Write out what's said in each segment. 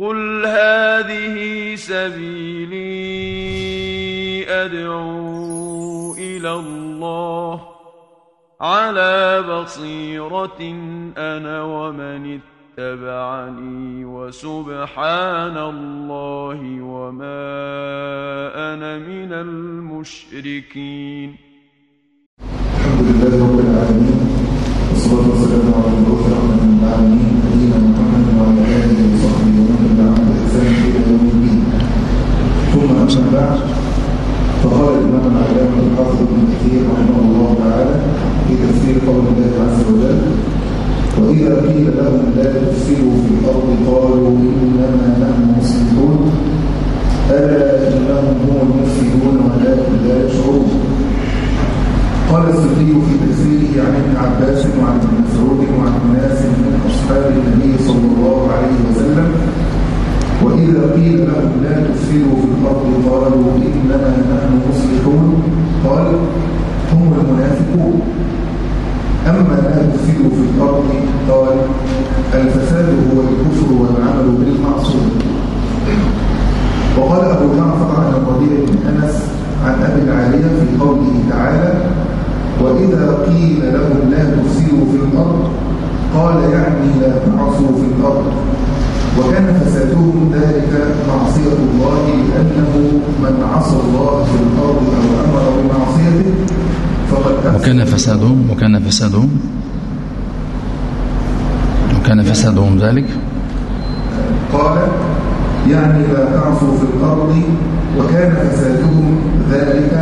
قل هذه سبيلي أدعو إلى الله على بصيرة أنا ومن اتبعني وسبحان الله وما أنا من المشركين الحمد لله رب العالمين والصلاة والسلام على المبعوث نبينا محمد وعلى آله وصحبه ومن تبعهم بإحسان إلى يوم الدين أما بعد فقال الإمام العلامة الحافظ ابن كثير رحمه الله تعالى في تفسير قول الله عز وجل وإذا قيل لهم لا تفسدوا في الأرض قالوا إنما نحن مصلحون ألا إنهم هم المفسدون ولكن لا يشعرون. قال السدي في تفسيره عن ابن عباس وعن ابن مسعود وعن ناس من أصحاب النبي صلى الله عليه وسلم واذا قيل لهم لا تفسدوا في الأرض قالوا انما نحن مصلحون. قال هم المنافقون. أما لا تفسدوا في الأرض قال الفساد هو الكفر والعمل بالمعصيه وقال أبو جعفر عن الربيع بن أنس عن أبي العاليه في قوله تعالى وإذا قيل لهم لا تفسدوا في الأرض قال يعني لا تعصوا في الأرض. وكان فسادهم ذلك معصية الله لأنه من عصى الله في الأرض أو أمر بمعصيته فقد وكان فسادهم وكان فسادهم. وكان فسادهم ذلك. قال يعني لا تعصوا في الأرض وكان فسادهم ذلك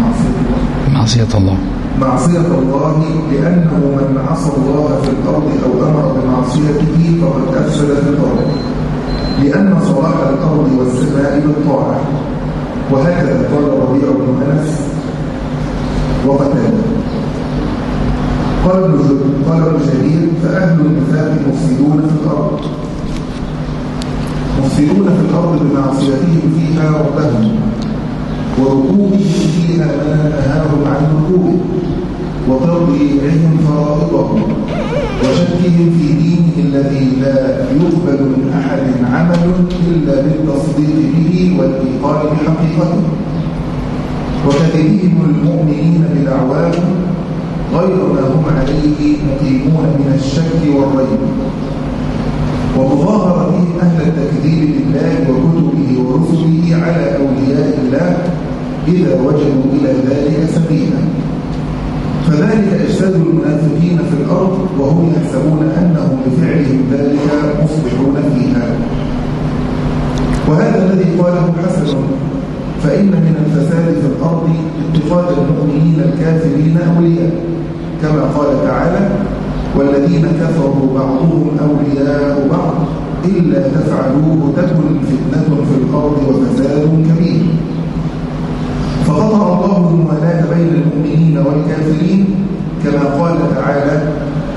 معصية الله. معصية الله. معصية الله لأنه من عصى الله في الأرض أو أمر بمعصيته فقد أفسد في الأرض. لأن صلاح الأرض والسماء بالطاعة. وهكذا قال ربيع بن أنس وقتاده. قال ابن جرير فأهل النفاق مفسدون في الأرض. مفسدون في الأرض بمعصيتهم فيها ربهم. وركوبه فيها ما نهاهم عن ركوبه وتضييعهم فرائضهم وشكهم في دينه الذي لا يقبل من أحد عمل إلا بالتصديق به والإيقان بحقيقته. وكذبهم المؤمنين بدعواهم غير ما هم عليه مقيمون من الشك والريب. ومظاهرتهم أهل التكذيب بالله وكتبه ورسله على أولياء الله إذا وجدوا إلى ذلك سبيلا فذلك إجساد المنافقين في الأرض وهم يحسبون أنهم بفعلهم ذلك مصبحون فيها. وهذا الذي قاله حسن فإن من الفساد في الأرض اتخاذ المؤمنين الكافرين أولياء كما قال تعالى والذين كفروا بعضهم أولياء بعض إلا تفعلوه تكن فتنة في الأرض وفساد كبير. فقطع الله الموالاة بين المؤمنين والكافرين كما قال تعالى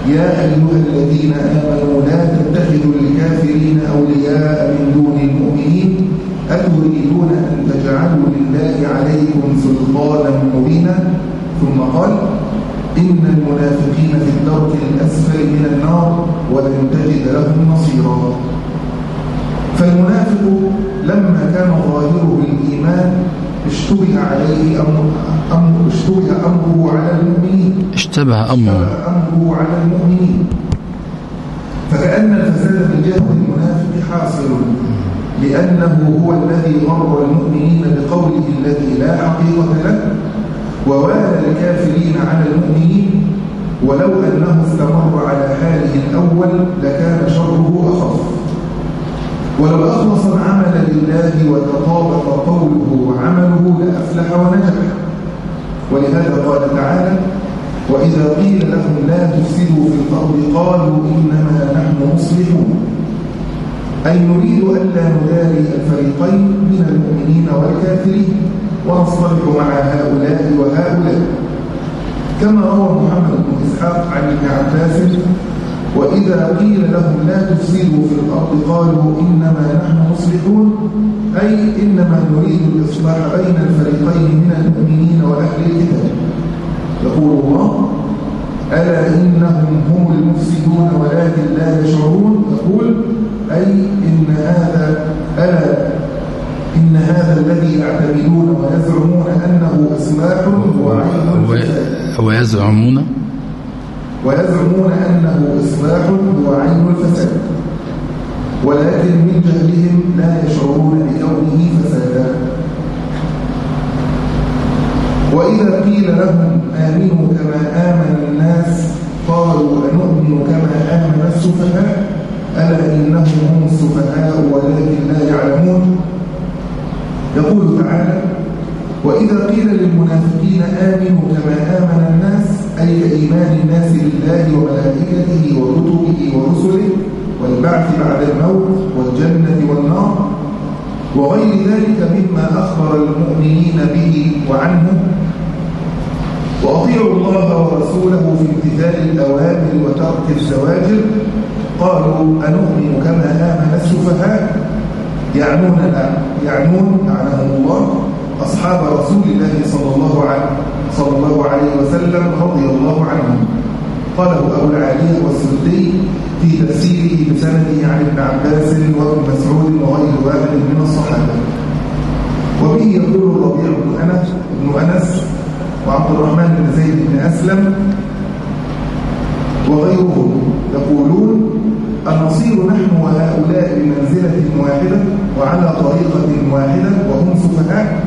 يا أيها الذين آمنوا لا تتخذوا الكافرين أولياء من دون المؤمنين أتريدون أن تجعلوا لله عليكم سلطانا مبينا؟ ثم قال إن المنافقين في الدرك الأسفل من النار ولن تجد لهم نصيرا. فالمنافق لما كان ظاهره الإيمان اشتبه عليه أمر أمر اشتبه أمره على المؤمنين. اشتبه أمره. أمره على المؤمنين. فكأن الفساد من جهة المنافق حاصل لأنه هو الذي غر المؤمنين بقوله الذي لا حقيقة له ووالى الكافرين على المؤمنين ولو أنه استمر على حاله الأول لكان شره أخف. ولو أخلص العمل لله وتطابق قوله وعمله لأفلح ونجح. ولهذا قال تعالى وإذا قيل لهم لا تفسدوا في الأرض قالوا إنما نحن مصلحون. أي نريد ألا نداري الفريقين من المؤمنين والكافرين ونصطلح مع هؤلاء وهؤلاء. كما روى محمد بن إسحاق عن ابن عباس وإذا قيل لهم لا تفسدوا في الأرض قالوا إنما نحن مصلحون أي إنما نريد الإصلاح بين الفريقين من المؤمنين وأهل الكتاب. يقول الله ألا إنهم هم المفسدون ولكن لا يشعرون؟ يقول أي إن هذا ألا إن هذا الذي يعتمدون ويزعمون أنه إصلاح هو عين الفساد ويزعمون ويزعمون أنه إصلاح هو عين الفساد ولكن من جهلهم لا يشعرون بكونه فسادا. وإذا قيل لهم آمنوا كما آمن الناس قالوا أنؤمن كما آمن السفهاء؟ ألا إنهم هم السفهاء ولكن لا يعلمون؟ يقول تعالى وإذا قيل للمنافقين آمنوا كما آمن الناس أي كإيمان الناس بالله وملائكته وكتبه ورسله والبعث بعد الموت والجنة والنار وغير ذلك مما أخبر المؤمنين به وعنه. وأطيعوا الله ورسوله في امتثال الأوامر وترك الزواجر قالوا أنؤمن كما آمن السفهاء. يعنون يعنون لعنهم الله أصحاب رسول الله صلى الله عليه صلى الله عليه وسلم رضي الله عنهم قاله أبو العالية والسدي في تفسيره بسنده عن ابن عباس وابن مسعود وغير واحد من الصحابة. وبه يقول الربيع بن أنس أنس وعبد الرحمن بن زيد بن أسلم وغيرهم يقولون المصير نحن وهؤلاء بمنزلة واحدة وعلى طريقة واحدة وهم سفهاء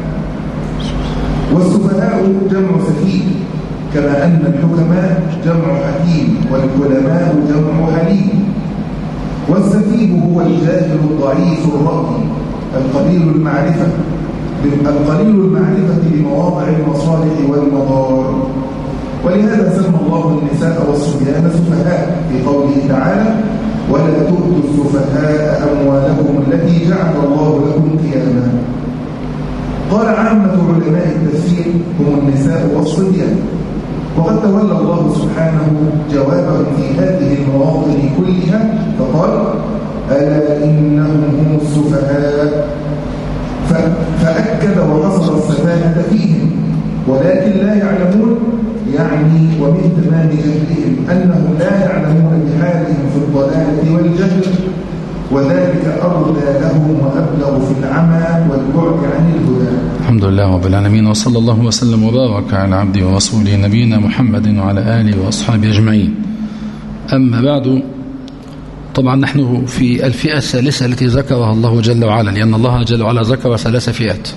والسفهاء جمع سفيه كما أن الحكماء جمع حكيم والعلماء جمع حليم. والسفيه هو الجاهل الضعيف الرأي القليل المعرفة القليل المعرفة بمواضع المصالح والمضار. ولهذا سمى الله النساء والصبيان سفهاء في قوله تعالى ولا تؤتوا السفهاء أموالكم التي جعل الله لكم قياما قال عامة علماء التفسير هم النساء والصبيان وقد تولى الله سبحانه جوابهم في هذه المواطن كلها فقال ألا إنهم هم السفهاء. فأكد وحصر السفاهة فيهم ولكن لا يعلمون يعني ومن تمام جهلهم أنهم لا يعلمون بحالهم في الضلالة والجهل وذلك أرضى وأبلغ في العمى والبعد عن الهدى. الحمد لله رب العالمين وصلى الله وسلم وبارك على عبده ورسوله نبينا محمد وعلى آله وأصحابه أجمعين. أما بعد طبعا نحن في الفئة الثالثة التي ذكرها الله جل وعلا لأن الله جل وعلا ذكر ثلاث فئات.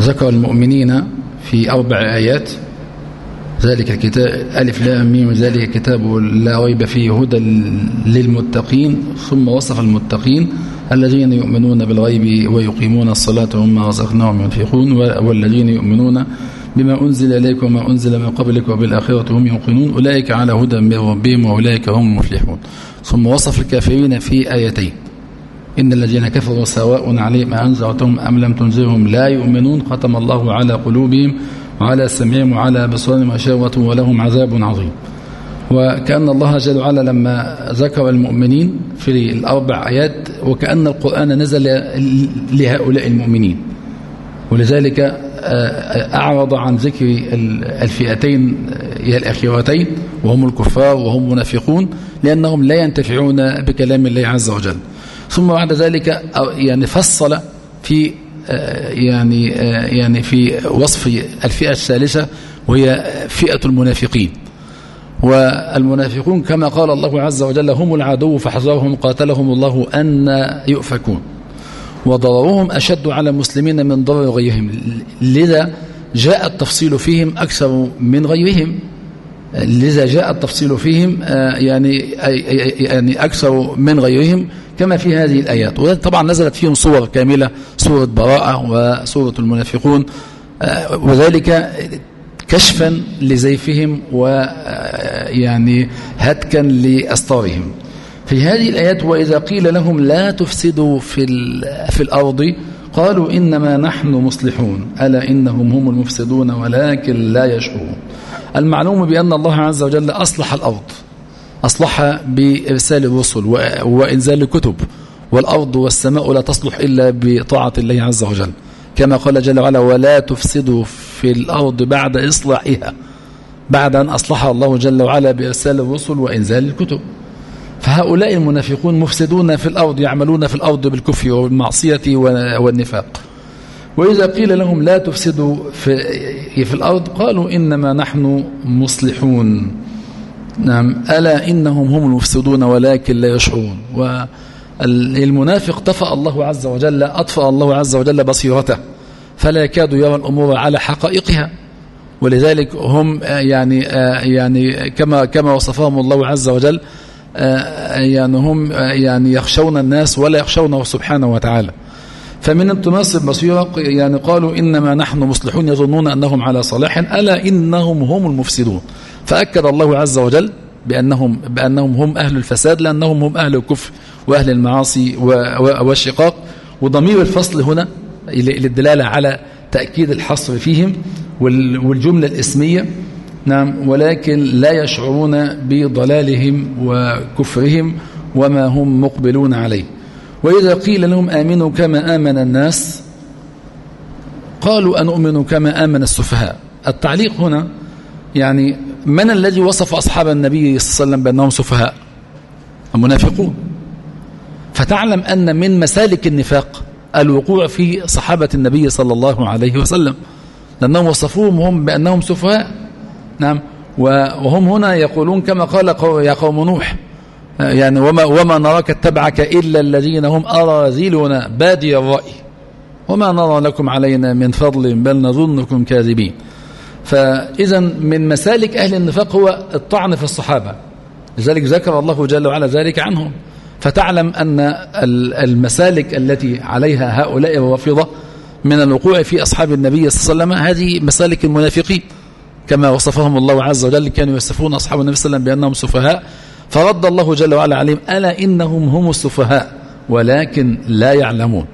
ذكر المؤمنين في أربع آيات. ذلك الكتاب ألف لا ميم ذلك كتاب لا ريب فيه هدى للمتقين ثم وصف المتقين. الذين يؤمنون بالغيب ويقيمون الصلاة ومما رزقناهم ينفقون والذين يؤمنون بما أنزل إليكم وما أنزل من قبلك وبالآخرة هم يوقنون. أولئك على هدى من ربهم وأولئك هم المفلحون. ثم وصف الكافرين في آيتين. إن الذين كفروا سواء عليهم أنزعتهم أم لم تنزلهم لا يؤمنون. ختم الله على قلوبهم وعلى سمعهم وعلى بصرهم وشهوة ولهم عذاب عظيم. وكأن الله جل وعلا لما ذكر المؤمنين في الأربع آيات وكأن القرآن نزل لهؤلاء المؤمنين. ولذلك آه، أعرض عن ذكر الفئتين هي الأخيرتين وهم الكفار وهم منافقون لأنهم لا ينتفعون بكلام الله عز وجل. ثم بعد ذلك يعني فصل في آه، يعني آه، يعني في وصف الفئة الثالثة وهي فئة المنافقين. والمنافقون كما قال الله عز وجل هم العدو فحذرهم قاتلهم الله أن يؤفكون. وضررهم أشد على المسلمين من ضرر غيرهم. لذا جاء التفصيل فيهم أكثر من غيرهم. لذا جاء التفصيل فيهم آه، يعني يعني أكثر من غيرهم كما في هذه الآيات. وطبعا نزلت فيهم صور كاملة سورة براءة وسورة المنافقون آه، وذلك كشفا لزيفهم ويعني هتكا لأسطارهم. في هذه الآيات وإذا قيل لهم لا تفسدوا في, في الأرض قالوا إنما نحن مصلحون. ألا إنهم هم المفسدون ولكن لا يشعرون. المعلوم بأن الله عز وجل أصلح الأرض. أصلحها بإرسال الرسل وإنزال الكتب. والأرض والسماء لا تصلح إلا بطاعة الله عز وجل. كما قال جل وعلا ولا تفسدوا في الأرض بعد إصلاحها بعد أن أصلحها الله جل وعلا بإرسال الرسل وإنزال الكتب. فهؤلاء المنافقون مفسدون في الأرض يعملون في الأرض بالكفر والمعصية والنفاق. وإذا قيل لهم لا تفسدوا في, في الأرض قالوا إنما نحن مصلحون. نعم ألا إنهم هم المفسدون ولكن لا يشعرون. والمنافق طفأ الله عز وجل أطفأ الله عز وجل بصيرته. فلا يكاد يرى الأمور على حقائقها. ولذلك هم يعني يعني كما كما وصفهم الله عز وجل يعني هم يعني يخشون الناس ولا يخشونه سبحانه وتعالى. فمن انطماس البصيرة يعني قالوا إنما نحن مصلحون يظنون أنهم على صلاح ألا إنهم هم المفسدون. فأكد الله عز وجل بأنهم, بأنهم هم أهل الفساد لأنهم هم أهل الكفر وأهل المعاصي والشقاق. وضمير الفصل هنا للدلالة على تأكيد الحصر فيهم والجملة الإسمية. نعم ولكن لا يشعرون بضلالهم وكفرهم وما هم مقبلون عليه. وإذا قيل لهم آمنوا كما آمن الناس قالوا أنؤمن كما آمن السفهاء. التعليق هنا يعني من الذي وصف أصحاب النبي صلى الله عليه وسلم بأنهم سفهاء؟ المنافقون. فتعلم أن من مسالك النفاق الوقوع في صحابة النبي صلى الله عليه وسلم. لأنهم وصفوهم هم بأنهم سفهاء. نعم. وهم هنا يقولون كما قال يا قوم نوح. يعني وما, وما نراك اتبعك إلا الذين هم أراذلنا بادي الرأي. وما نرى لكم علينا من فضل بل نظنكم كاذبين. فإذا من مسالك أهل النفاق هو الطعن في الصحابة. لذلك ذكر الله جل وعلا ذلك عنهم. فتعلم أن المسالك التي عليها هؤلاء الرافضة من الوقوع في أصحاب النبي صلى الله عليه وسلم هذه مسالك المنافقين. كما وصفهم الله عز وجل كانوا يصفون أصحاب النبي صلى الله عليه وسلم بأنهم سفهاء. فرد الله جل وعلا عليهم ألا إنهم هم السفهاء؟ ولكن لا يعلمون.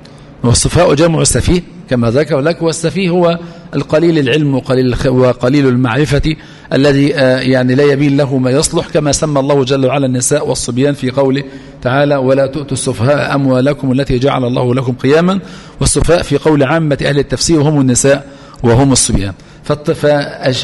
والسفهاء جمع السفيه كما ذكر لك والسفيه هو القليل العلم وقليل, وقليل المعرفة الذي آه، يعني لا يبين له ما يصلح كما سمى الله جل وعلا النساء والصبيان في قوله تعالى ولا تؤتوا السفهاء أموالكم التي جعل الله لكم قياما والسفهاء في قول عامة أهل التفسير هم النساء وهم الصبيان.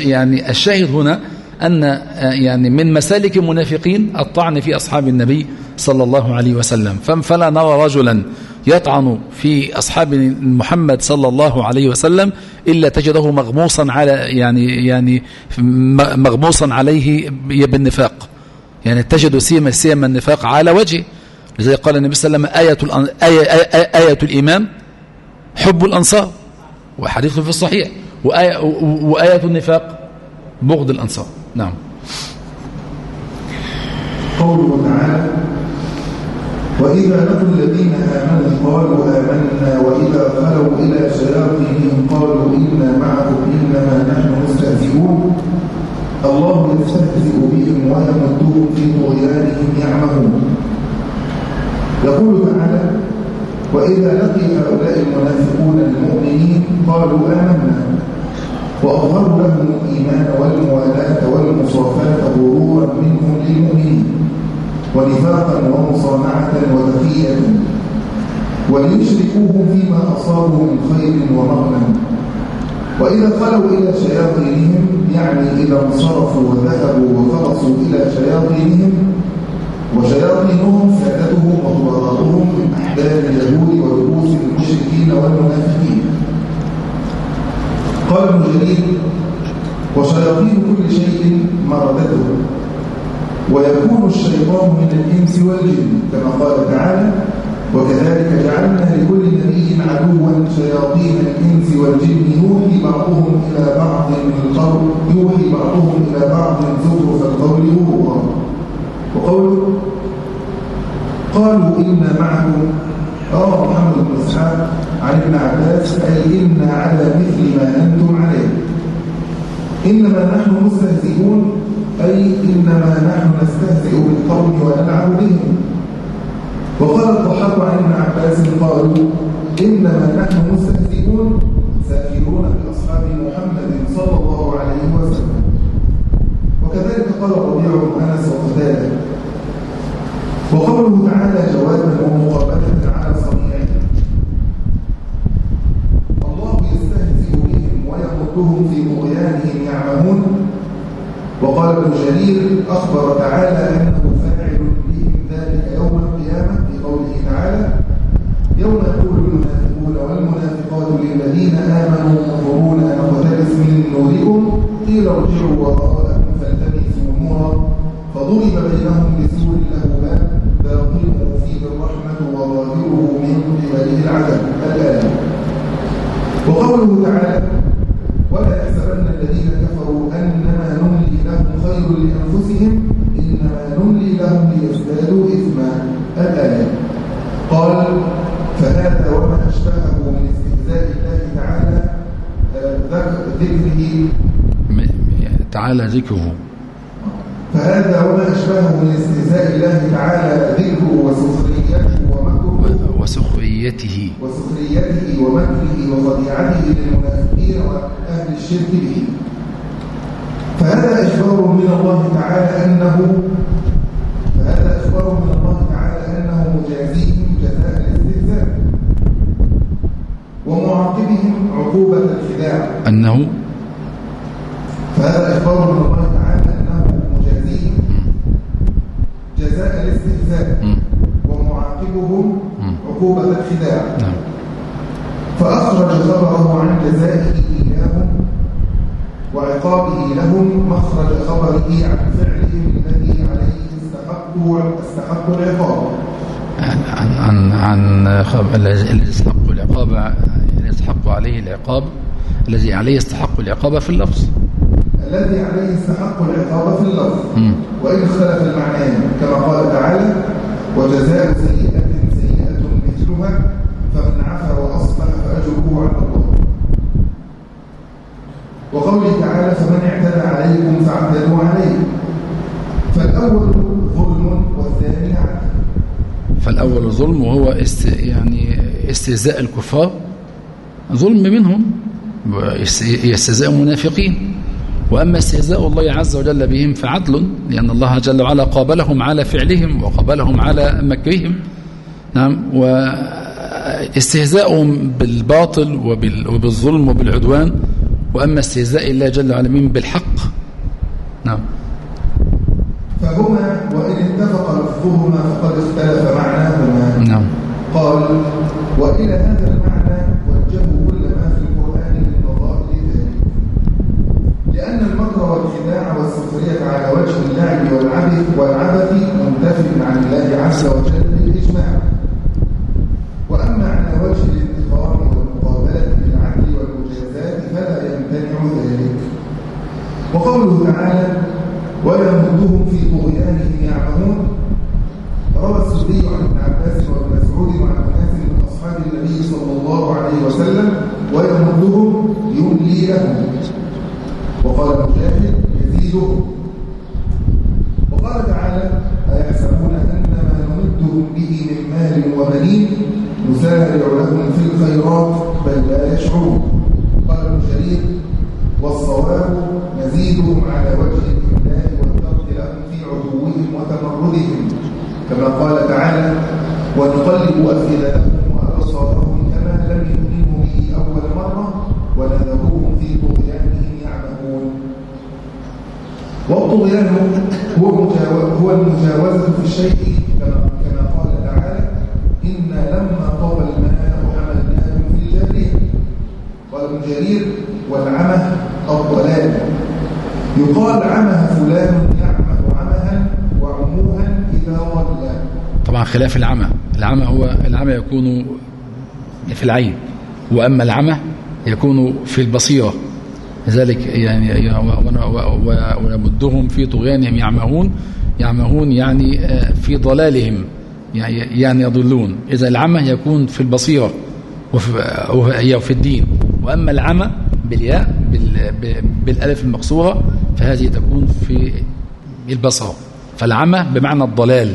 يعني الشاهد هنا أن آه، يعني من مسالك المنافقين الطعن في أصحاب النبي صلى الله عليه وسلم. فلا نرى رجلا يطعن في أصحاب محمد صلى الله عليه وسلم إلا تجده مغموصا على يعني يعني مغموصا عليه بالنفاق. يعني تجد سيما سيما النفاق على وجهه لذلك قال النبي صلى الله عليه وسلم آية, آية, آية, آية الإيمان حب الأنصار وحديث في الصحيح وآية, وآية النفاق بغض الأنصار. نعم. قوله تعالى وإذا لقوا الذين آمنوا قالوا آمنا وإذا خلوا إلى شياطينهم قالوا إنا معكم إنما نحن مستهزئون. الله يستهزئ بهم ويمدهم في طغيانهم يعمهون يقول تعالى وإذا لقي هؤلاء المنافقون المؤمنين قالوا آمنا وأظهروا لهم الإيمان والموالاة والمصافاة غرورا منهم للمؤمنين ونفاقا ومصانعة وتقية وليشركوهم فيما أصابوا من خير ومغنم وإذا خلوا إلى شياطينهم يعني إذا انصرفوا وذهبوا وخلصوا إلى شياطينهم وشياطينهم سادتهم وطبقاتهم من أحباب اليهود ورؤوس المشركين والمنافقين. قال ابن جرير وشياطين كل شيء مردته. ويكون الشيطان من الإنس والجن كما قال تعالى وكذلك جعلنا لكل نبي عدوا شياطين الإنس والجن. يوحي بعضهم إلى بعض من القول يوحي بعضهم إلى بعض زخرف القول غرورا وقوله قالوا إنا معكم روى محمد بن إسحاق عن ابن عباس أي إنا على مثل ما أنتم عليه. إنما نحن مستهزئون أي إنما نحن نستهزئ بالقوم ونلعب بهم. وقال الضحاك عن ابن عباس قالوا إنما نحن مستهزئون ساكرون بأصحاب محمد صلى الله عليه وسلم. وكذلك قال ربيع بن أنس وقتاده. وقوله تعالى جوابا ومقابلة على صنيعه الله يستهزئ بهم ويمدهم في طغيانهم يعمهون. وقال ابن جرير أخبر تعالى أنه ذكره. فهذا وما أشبهه من استهزاء الله تعالى ذكره وسخريته ومكره. وسخريته. وسخريته ومكره وخديعته للمنافقين وأهل الشرك به. فهذا إخبار من الله تعالى أنه فهذا إخبار من الله تعالى أنه مجازيهم جزاء الاستهزاء ومعاقبهم عقوبة الخداع أنه فهذا إخبار من الله تعالى أنه مجازيهم جزاء الاستهزاء ومعاقبهم عقوبة الخداع نعم فأخرج خبره عن جزائه إياهم وعقابه لهم مخرج خبره عن فعلهم الذي عليه استحقوا استحقوا العقاب عن عن عن خب... الذي يستحق العقاب يستحق عليه العقاب الذي عليه يستحق العقاب في اللفظ الذي عليه استحق العقاب في اللفظ. وإن اختلف المعنيان كما قال تعالى وجزاء سيئة سيئة مثلها فمن عفا وأصلح فأجره على الله وقوله تعالى فمن اعتدى عليكم فاعتدوا عليه فالأول ظلم والثاني عدل فالأول ظلم وهو است يعني استهزاء الكفار. ظلم منهم استهزاء المنافقين. وأما استهزاء الله عز وجل بهم فعدل لأن الله جل وعلا قابلهم على فعلهم وقابلهم على مكرهم. نعم واستهزاءهم بالباطل وبال وبالظلم وبالعدوان. وأما استهزاء الله جل وعلا بالحق. نعم. فهما وإن اتفق لفظهما فقد اختلف معناهما. نعم. قال وإلى هذا المعنى وجهوا كل ما في القرآن من نظائر ذلك لأن المكر والخداع والسخرية على وجه اللعب والعبث والعبث منتف عن الله عز وجل بالإجماع وأما على وجه الانتقام والمقابلة بالعدل والمجازات فلا يمتنع ذلك. وقوله تعالى ويمدهم في طغيانهم يعمهون. يزيدهم وقال تعالى أيحسبون أن ما نمدهم به من مال وبنين نسارع لهم في الخيرات بل لا يشعرون. قال ابن جرير والصواب نزيدهم على وجه الإملاء والترك لهم في عدوهم وتمردهم. كما قال تعالى ونقلب أفئدتهم والطغيان هو هو المجاوزة في الشيء كما كما قال تعالى إنا لما طغى الماء حملناكم في الجارية قال ابن جرير والعمى الضلال يقال عمه فلان يعمه عمها وعموها إذا ضل طبعا خلاف العمى. العمى هو العمى يكون في العين وأما العمى يكون في البصيرة. لذلك يعني ونمدهم في طغيانهم يعمهون يعمهون يعني في ضلالهم يعني يضلون. إذا العمى يكون في البصيرة وفي في الدين. وأما العمى بالياء بالألف المقصورة فهذه تكون في البصر فالعمى بمعنى الضلال.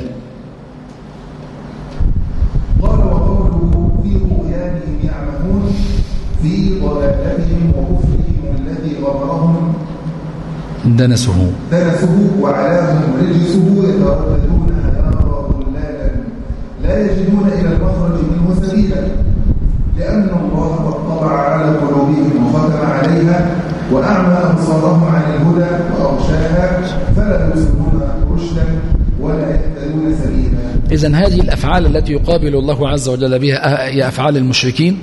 دنسه. دنسه وعلاهم رجسه يترددون حيارى ضلالا لا يجدون إلى المخرج منه سبيلا لأن الله قد طبع على قلوبهم وختم عليها وأعمى أبصارهم عن الهدى وأغشاها فلا يبصرون رشدا ولا يهتدون سبيلا. إذا هذه الأفعال التي يقابل الله عز وجل بها هي أفعال المشركين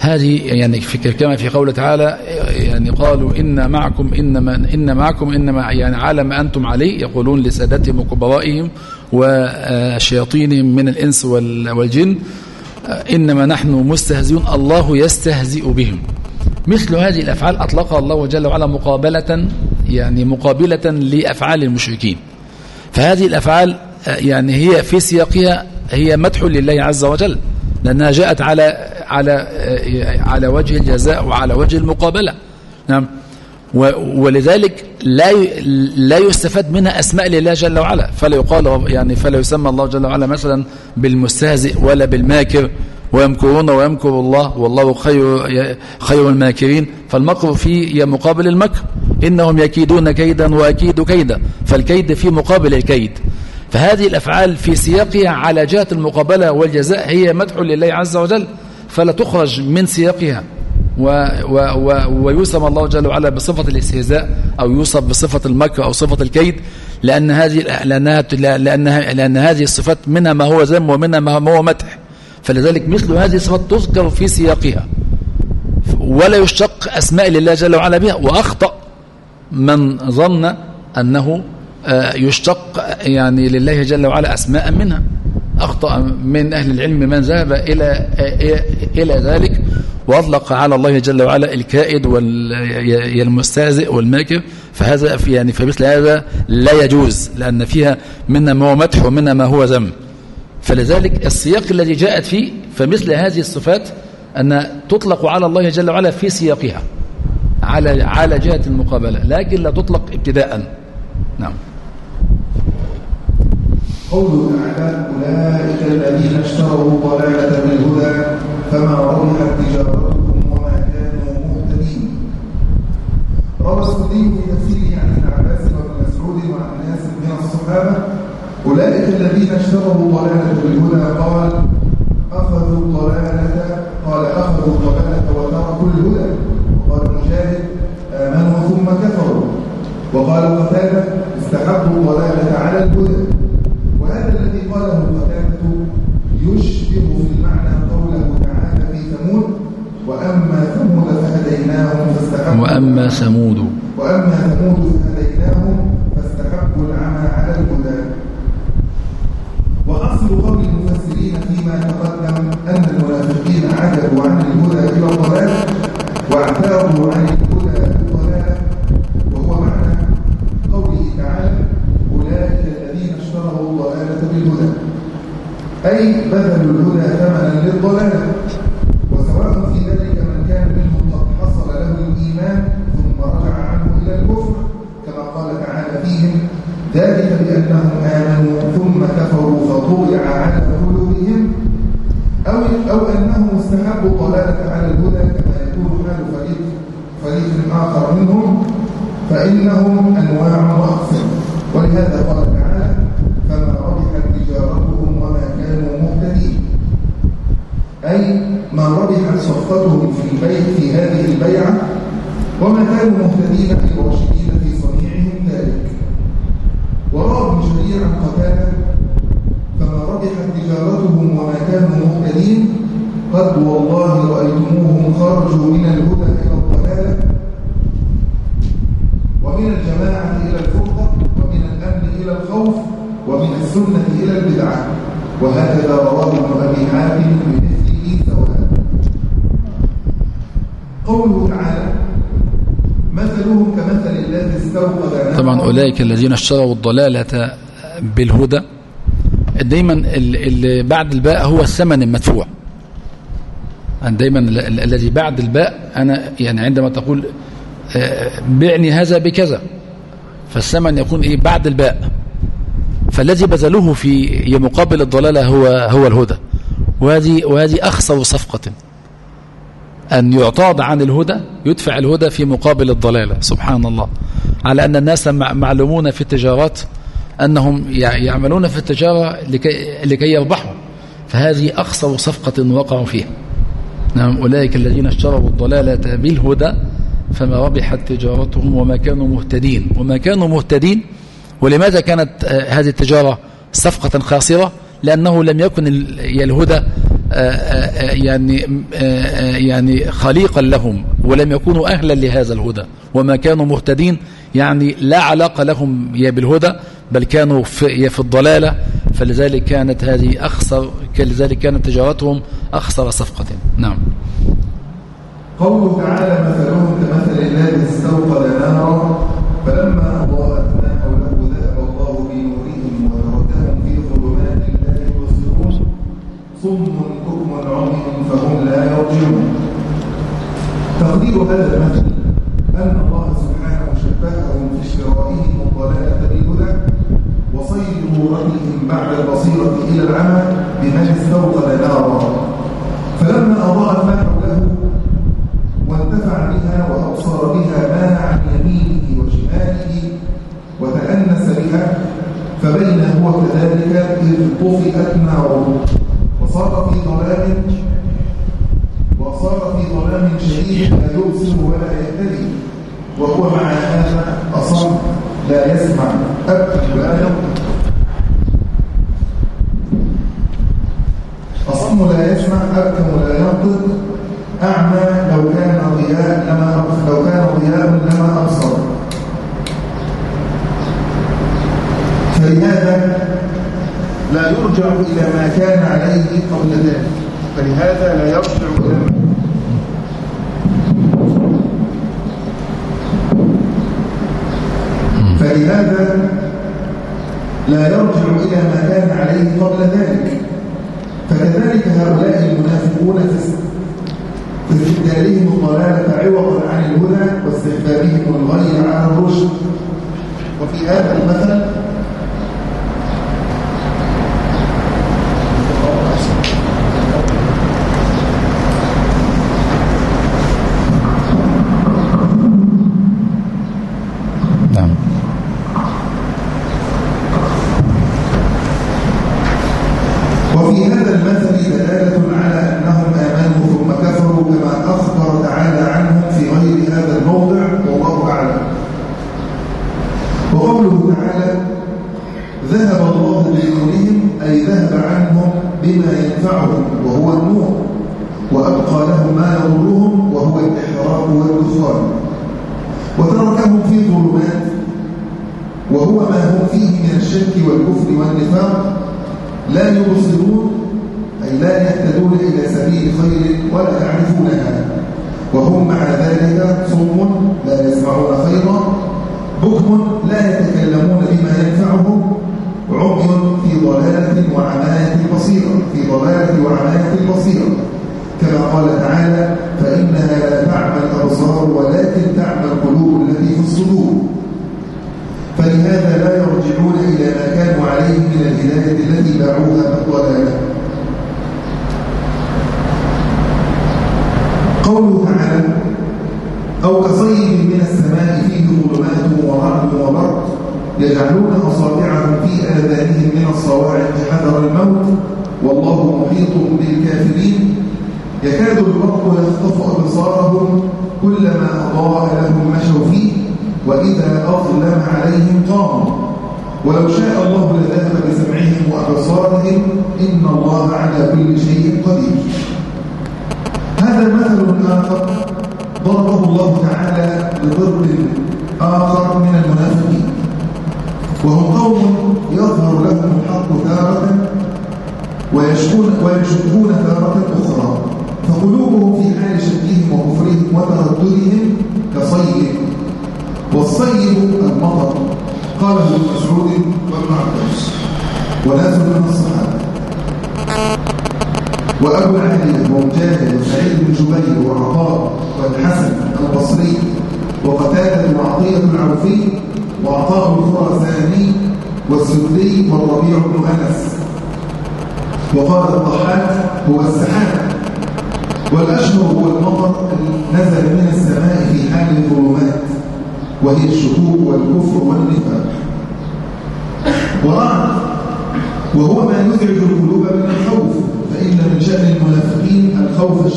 هذه يعني في كما في قوله تعالى يعني قالوا إن معكم إنما إن معكم إنما يعني على ما أنتم عليه يقولون لسادتهم وكبرائهم وشياطينهم من الإنس والجن إنما نحن مستهزئون الله يستهزئ بهم. مثل هذه الأفعال أطلقها الله جل وعلا مقابلة يعني مقابلة لأفعال المشركين. فهذه الأفعال يعني هي في سياقها هي مدح لله عز وجل لأنها جاءت على على على وجه الجزاء وعلى وجه المقابلة. نعم. ولذلك لا لا يستفاد منها أسماء لله جل وعلا. فلا يقال يعني فلا يسمى الله جل وعلا مثلا بالمستهزئ ولا بالماكر ويمكرون ويمكر الله والله خير خير الماكرين. فالمكر فيه مقابل المكر. إنهم يكيدون كيدا وأكيد كيدا. فالكيد في مقابل الكيد. فهذه الأفعال في سياقها على جهة المقابلة والجزاء هي مدح لله عز وجل. فلا تخرج من سياقها. و و و ويوسم الله جل وعلا بصفة الاستهزاء أو يوصف بصفة المكر أو صفة الكيد لأن هذه لأنها لأنها لأن هذه الصفات منها ما هو ذم ومنها ما هو مدح. فلذلك مثل هذه الصفات تذكر في سياقها. ولا يشتق أسماء لله جل وعلا بها. وأخطأ من ظن أنه آه، يشتق يعني لله جل وعلا أسماء منها. أخطأ من أهل العلم من ذهب إلى إلى ذلك وأطلق على الله جل وعلا الكائد والمستهزئ والماكر. فهذا يعني فمثل هذا لا يجوز لأن فيها منها ما هو مدح ومنها ما هو ذم. فلذلك السياق الذي جاءت فيه فمثل هذه الصفات أن تطلق على الله جل وعلا في سياقها على على جهة المقابلة لكن لا تطلق ابتداء. نعم. قوله تعالى أولئك الذين اشتروا الضلالة بالهدى فما ربحت تجارتهم وما كانوا مهتدين. روى السدي في تفسيره عن ابن عباس وابن مسعود وعن ناس من الصحابة أولئك الذين اشتروا الضلالة بالهدى قال أخذوا الضلالة قال أخذوا الضلالة وتركوا الهدى. وقال مجاهد آمنوا ثم كفروا. وقال قتادة ثمود الذين اشتروا الضلالة بالهدى دايما اللي بعد الباء هو الثمن المدفوع. يعني دايما الذي بعد الباء أنا يعني عندما تقول آه، بعني هذا بكذا فالثمن يكون إيه؟ بعد الباء. فالذي بذلوه في مقابل الضلالة هو هو الهدى. وهذه وهذه أخسر صفقة. أن يعتاض عن الهدى يدفع الهدى في مقابل الضلالة. سبحان الله. على أن الناس معلومون في التجارات أنهم يعملون في التجارة لكي, لكي يربحوا. فهذه أخسر صفقة وقعوا فيها. نعم أولئك الذين اشتروا الضلالة بالهدى فما ربحت تجارتهم وما كانوا مهتدين. وما كانوا مهتدين ولماذا كانت هذه التجارة صفقة خاسرة؟ لأنه لم يكن الهدى يعني يعني خليقا لهم ولم يكونوا أهلا لهذا الهدى. وما كانوا مهتدين يعني لا علاقة لهم بالهدى بل كانوا في, في الضلالة فلذلك كانت هذه أخسر لذلك كانت تجارتهم أخسر صفقة. نعم. قوله تعالى مثلهم كمثل الذي استوقد نارا فلما أضاءت ما حوله ذهب الله بنورهم وتركهم في ظلمات لا يبصرون صم بكم عمي فهم لا يرجعون. تقدير هذا المثل وصيرورتهم بعد البصيرة إلى العمى بمن استوقد نارا فلما أضاءت ما حوله وانتفع بها وأبصر بها ما عن يمينه وشماله وتأنس بها فبين هو كذلك إذ طفئت ناره. وصار في ضلال وصار في ضلال شديد لا يبصر ولا يهتدي. وهو مع هذا أصم لا يسمع أبكي ولا ينطق أصم لا يسمع أبكم ولا ينطق أعمى لو كان ضياء لما لو كان ضياء لما أبصر. فلهذا لا يرجع إلى ما كان عليه قبل ذلك. فلهذا لا يرجع إلى فلهذا لا يرجع إلى ما كان عليه قبل ذلك. فكذلك هؤلاء المنافقون في استبدالهم الضلالة عوضا عن الهدى واستحبابهم الغي عن الرشد. وفي هذا المثل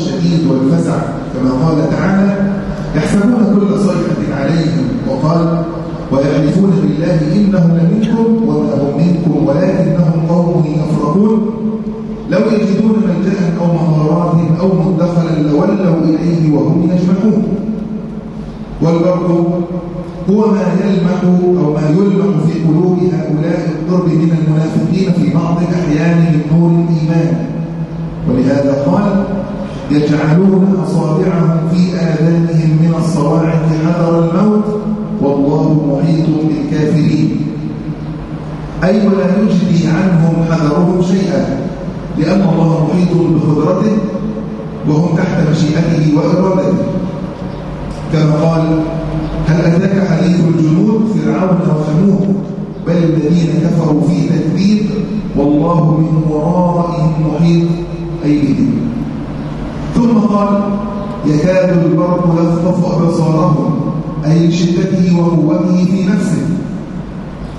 الشديد والفزع كما قال تعالى يحسبون كل صيحة عليهم وقال ويحلفون بالله إنهم لمنكم وإنهم منكم ولكنهم قوم يفرقون لو يجدون ملجأ أو مغارات أو مدخلا لولوا إليه وهم يجمعون والبرق هو ما يلمح أو ما يلمح في قلوب هؤلاء القرب من المنافقين في بعض أحيان من نور الإيمان. ولهذا قال يجعلون أصابعهم في آذانهم من الصواعق حذر الموت والله محيط بالكافرين. أي ولا يجدي عنهم حذرهم شيئا لأن الله محيط بقدرته وهم تحت مشيئته وإرادته كما قال هل أتاك حديث الجنود فرعون وثمود بل الذين كفروا في تكذيب والله من ورائهم محيط أي بهم ثم قال؟ يكاد البرق يخطف أبصارهم أي لشدته وقوته في نفسه.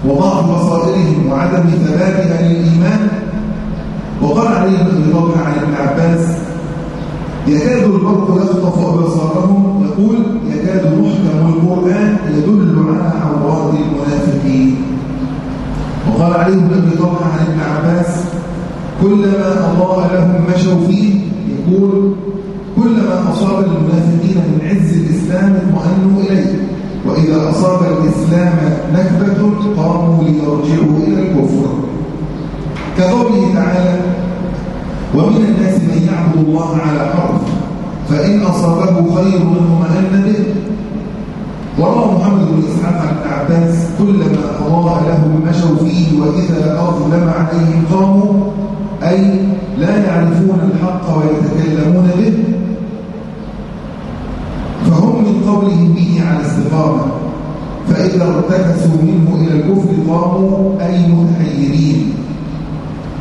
وضعف بصائرهم وعدم ثباتها للإيمان. وقال عليه طلحة عن ابن عباس يكاد البرق يخطف أبصارهم. يقول يكاد محكم القرآن يدل على عورات المنافقين. وقال عليه بن طلحة عن ابن عباس كلما أضاء لهم مشوا فيه يقول كلما أصاب المنافقين من عز الإسلام اطمأنوا إليه وإذا أصاب الإسلام نكبة قاموا ليرجعوا إلى الكفر. كقوله تعالى ومن الناس من يعبد الله على حرف فإن أصابه خير اطمأن به. وروى محمد بن إسحاق عن عباس كلما أضاء لهم مشوا فيه وإذا أظلم عليهم قاموا أي لا يعرفون الحق ويتكلمون به. فهم من قولهم به على استقامة. فإذا ارتكسوا منه إلى الكفر قاموا أي متحيرين.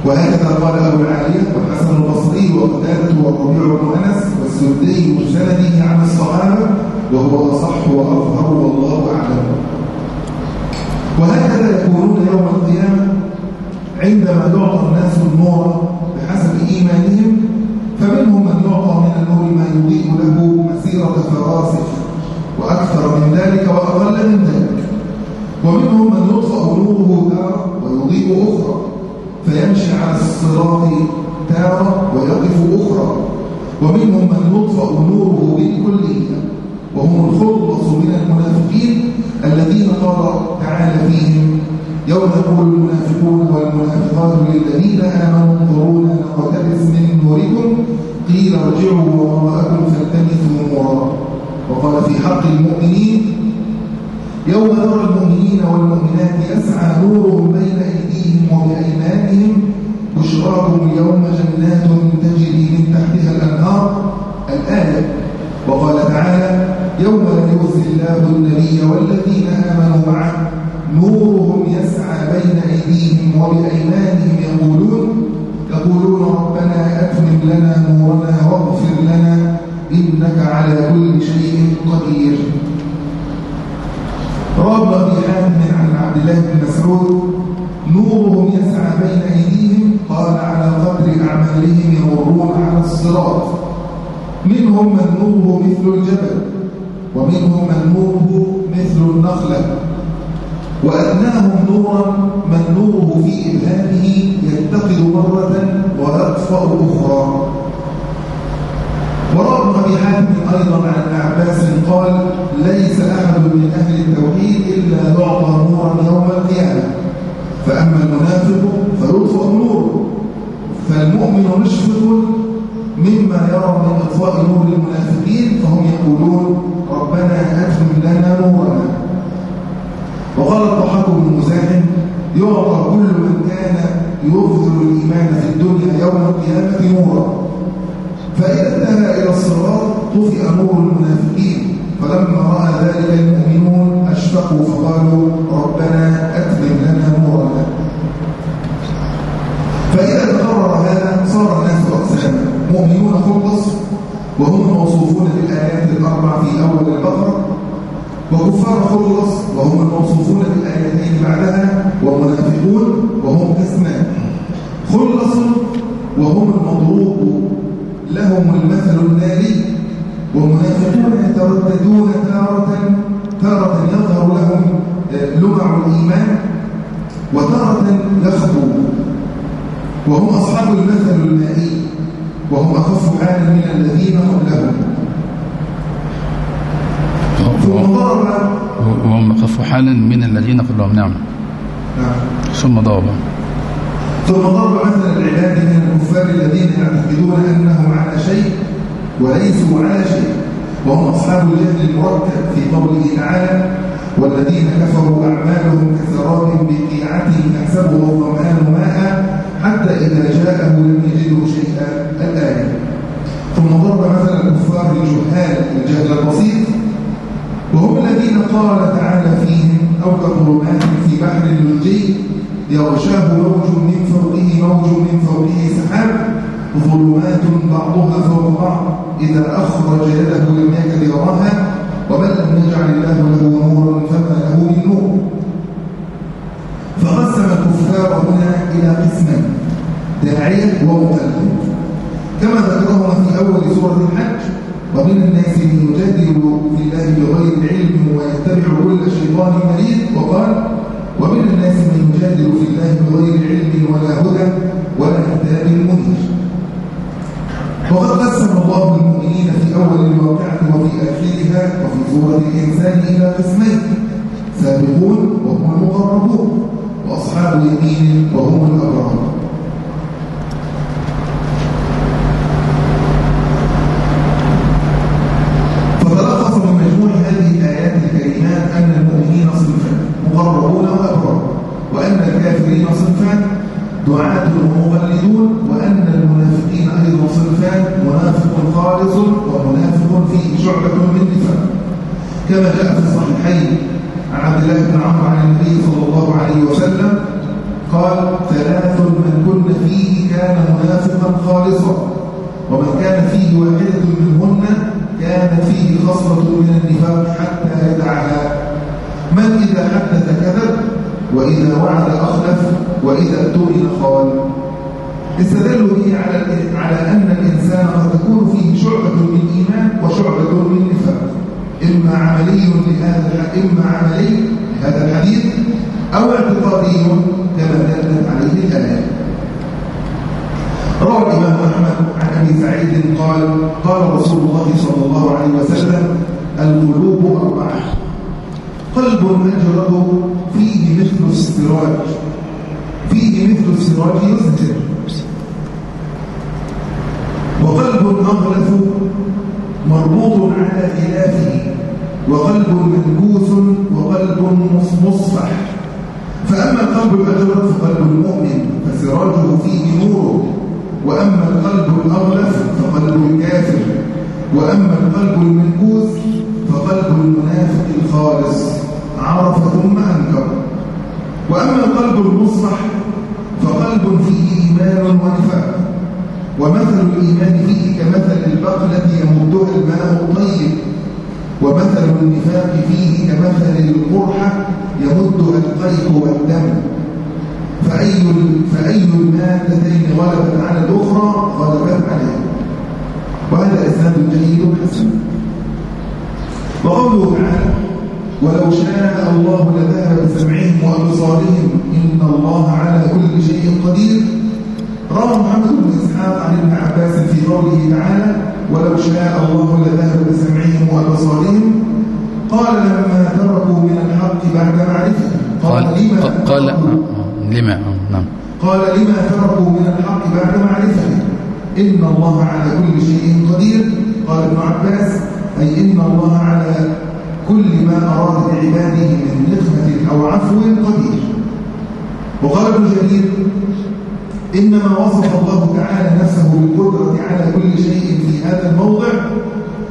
وهكذا قال أبو العالية والحسن البصري وقتادة والربيع بن أنس والسدي بسنده عن الصحابة وهو أصح وأظهر والله أعلم. وهكذا يكونون يوم القيامة عندما يعطى الناس النور بحسب إيمانهم فمنهم من يعطى من النور ما يضيء له مسيرة فراسخ وأكثر من ذلك وأقل من ذلك. ومنهم من يطفأ نوره تارة ويضيء أخرى فيمشي على الصراط تارة ويقف أخرى. ومنهم من يطفأ نوره بالكلية وهم الخلص من المنافقين الذين قال تعالى فيهم يوم يقول المنافقون والمنافقات للذين آمنوا انظرونا نقتبس من نوركم. قيل ارجعوا وراءكم فالتمسوا. نورا وقال في حق المؤمنين يوم ترى المؤمنين والمؤمنات يسعى نورهم بين أيديهم وبأيمانهم. بشراكم اليوم جنات تجري من تحتها الأنهار. الآية وقال تعالى يوم لا يخزي الله النبي والذين آمنوا معه نورهم بين أيديهم وبأيمانهم يقولون يقولون ربنا أتمم لنا نورنا واغفر لنا إنك على كل شيء قدير. روى أبي حاتم عن عبد الله بن مسعود نورهم يسعى بين أيديهم قال على قدر أعمالهم يمرون على الصراط. منهم من نوره مثل الجبل ومنهم من نوره مثل النخلة. وأدناهم نورا من نوره في إبهامه يتقد مرة ويطفأ أخرى. وروى ابن أبي حاتم أيضا عن عباس قال ليس أحد من أهل التوحيد إلا يعطى نورا يوم القيامة. فأما المنافق فيطفأ نوره. فالمؤمن مشفق مما يرى من إطفاء نور المنافقين فهم يقولون ربنا أتم لنا نورنا. وقال بن مزاحم يعطى كل من كان يظهر الإيمان في الدنيا يوم القيامة نورا. فإذا انتهى إلى الصراط طفئ نور المنافقين. فلما رأى ذلك المؤمنون أشفقوا فقالوا ربنا أتمم لنا نورنا. فإذا تقرر هذا صار الناس أقساما مؤمنون خلص وهم الموصوفون بالآيات الأربع في أول البقرة. وكفار خلص وهم الموصوفون بالآيتين بعدها ومنافقون وهم أسماء. خلص وهم المضروب لهم المثل الناري. ومنافقون يترددون تارة تارة يظهر لهم لمع الإيمان وتارة يخبو. وهم أصحاب المثل المائي وهم أخف حالا من الذين قبلهم. وهم أخف حالا من الذين قبلهم نعم نعم. ثم ضرب ثم ضرب مثل العباد من الكفار الذين يعتقدون أنهم على شيء وليسوا على شيء وهم أصحاب الجهل المركب في قوله تعالى والذين كفروا أعمالهم كسراب بقيعة تحسبه الظمآن ماء حتى إذا جاءه لم يجده شيئا الآية ثم ضرب مثل الكفار الجهال الجهل البسيط وهم الذين قال تعالى فيهم أو كظلمات في بحر اللجي يغشاه موج من فوقه موج من فوقه سحاب ظلمات بعضها فوق بعض إذا أخرج يده لم يكد يراها ومن لم يجعل الله له نورا فما له من نور. فقسم الكفار هنا إلى قسمين داعية ومقلد كما ذكرهما في أول سورة الحج ومن الناس من يجادل في الله بغير علم ويتبع كل شيطان مريض وقال ومن الناس من يجادل في الله بغير علم ولا هدى ولا كتاب منير. وقد قسم الله المؤمنين في أول الواقعة وفي آخرها وفي سورة الإنسان إلى قسمين سابقون وهم المقربون وأصحاب اليمين وهم الأبرار فتلخص من مجموع هذه الآيات الكريمات أن المؤمنين صنفان مقربون وأبرار وأن الكافرين صنفان دعاة ومقلدون وأن المنافقين أيضا صنفان منافق خالص ومنافق فيه شعبة من نفاق كما جاء في الصحيحين عن عبد الله بن عمرو عن النبي صلى الله عليه وسلم قال ثلاث من كن فيه كان منافقا خالصا ومن كان فيه واحدة منهن كان فيه خصلة من النفاق حتى يدعها من إذا حدث كذب وإذا وعد أخلف وإذا اؤتمن خان استدلوا به على على أن الإنسان قد تكون فيه شعبة من إيمان وشعبة من نفاق إما عملي لهذا إما عملي لهذا الحديث أو اعتقادي كما دلت عليه الآية. روى الإمام أحمد عن أبي سعيد قال قال رسول الله صلى الله عليه وسلم القلوب أربعة. قلب أجرد فيه مثل السراج. فيه مثل السراج يزهر وقلب أغلف مربوط على خلافه وقلب منبوث وقلب مصفح. فأما القلب الأجرد فقلب المؤمن فسراجه فيه نور وأما القلب الأغلف فقلب الكافر. وأما القلب المنبوث فقلب المنافق الخالص. عرف ثم أنكر. وأما القلب المصلح فقلب فيه إيمان ونفاق. ومثل الإيمان فيه كمثل البقلة يمدها الماء الطيب ومثل النفاق فيه كمثل القرحة يمدها القيء والدم. فأي, فأي المادتين غلبت على الأخرى غلبت عليها. وهذا إسناد جيد حسن وقوله تعالى ولو شاء الله لذهب بسمعهم وأبصارهم إن الله على كل شيء قدير روى محمد بن إسحاق عن ابن عباس في قوله تعالى ولو شاء الله لذهب بسمعهم وأبصارهم قال لما تركوا من الحق بعد معرفته قال لما قال لما؟ نعم. قال لما تركوا من الحق بعد معرفته إن الله على كل شيء قدير. قال ابن عباس أي إن الله على كل ما أراد بعباده من نقمة أو عفو قدير. وقال ابن جرير إنما وصف الله تعالى نفسه بالقدرة على كل شيء في هذا الموضع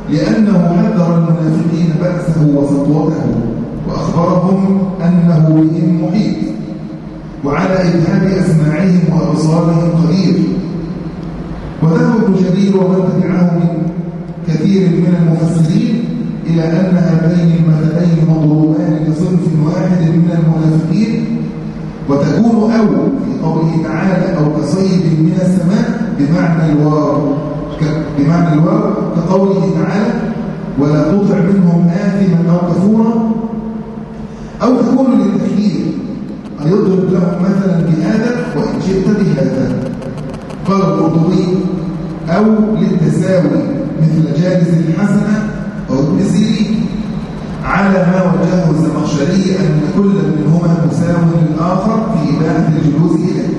لأنه حذر المنافقين بأسه وسطوته وأخبرهم أنه بهم محيط وعلى إذهاب أسماعهم وأبصارهم قدير. وذهب جرير ومن تبعه من كثير من المفسرين إلى أن هذين المثلين مضروبان لصنف واحد من المنافقين وتكون أو في قوله تعالى أو كصيد من السماء بمعنى الواو بمعنى الواو كقوله تعالى ولا تطع منهم آثما أو كفورا أو تكون للتخيير أن يضرب لهم مثلا بهذا وإن شئت بهذا. قال القرطبي أو للتساوي مثل جالس الحسنة أو ابن سيرين. على ما وجهه الزمخشري أن كل منهما مساو للآخر في إباحة الجلوس إليه.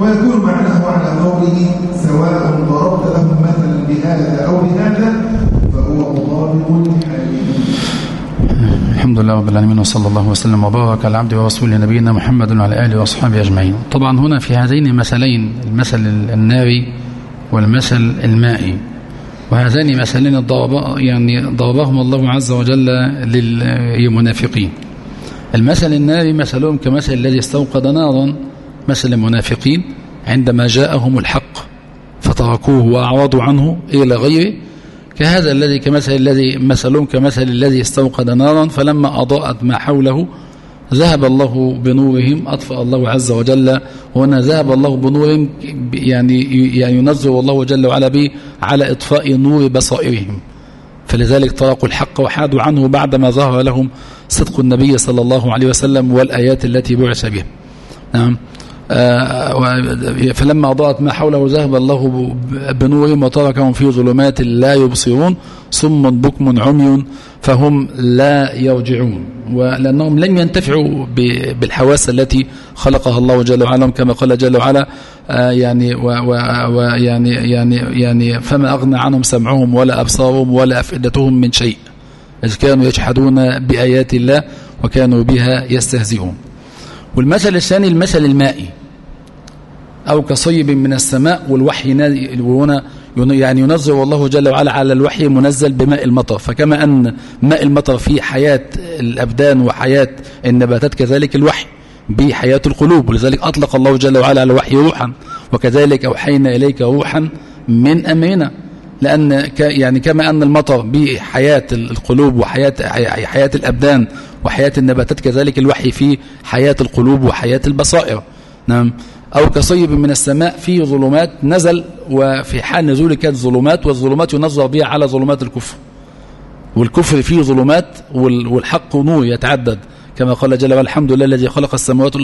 ويكون معناه على قوله سواء ضربت لهم مثلا بهذا أو بهذا فهو مطابق لحاله. الحمد لله رب العالمين وصلى الله وسلم وبارك على عبده ورسوله نبينا محمد وعلى آله وأصحابه أجمعين. طبعا هنا في هذين المثلين المثل الناري والمثل المائي. وهذان المثلين ضرب يعني ضربهم الله عز وجل للمنافقين. المثل الناري مثلهم كمثل الذي استوقد نارا مثل المنافقين عندما جاءهم الحق فتركوه وأعرضوا عنه إلى غيره كهذا الذي كمثل الذي مثلهم كمثل الذي استوقد نارا فلما أضاءت ما حوله ذهب الله بنورهم أطفأ الله عز وجل. وهنا ذهب الله بنورهم يعني يعني ينزل الله جل وعلا به على إطفاء نور بصائرهم. فلذلك تركوا الحق وحادوا عنه بعدما ظهر لهم صدق النبي صلى الله عليه وسلم والآيات التي بعث بها نعم. فلما أضاءت ما حوله ذهب الله بنورهم وتركهم في ظلمات لا يبصرون صم بكم عمي فهم لا يرجعون. ولأنهم لم ينتفعوا بالحواس التي خلقها الله جل وعلا كما قال جل وعلا آه، يعني ويعني يعني يعني فما أغنى عنهم سمعهم ولا أبصارهم ولا أفئدتهم من شيء. إذ كانوا يجحدون بآيات الله وكانوا بها يستهزئون. والمثل الثاني المثل المائي. أو كصيب من السماء والوحي هنا يعني ينزل الله جل وعلا على الوحي منزل بماء المطر. فكما أن ماء المطر فيه حياة الأبدان وحياة النباتات كذلك الوحي بحياة القلوب. ولذلك أطلق الله جل وعلا على الوحي روحا. وكذلك أوحينا إليك روحا من أمرنا. لأن يعني كما أن المطر بحياة القلوب وحياة حياة الأبدان وحياة النباتات كذلك الوحي فيه حياة القلوب وحياة البصائر. نعم. أو كصيب من السماء فيه ظلمات نزل وفي حال نزوله كانت ظلمات والظلمات ينظر بها على ظلمات الكفر. والكفر فيه ظلمات والحق نور يتعدد. كما قال جل وعلا الحمد لله الذي خلق السماوات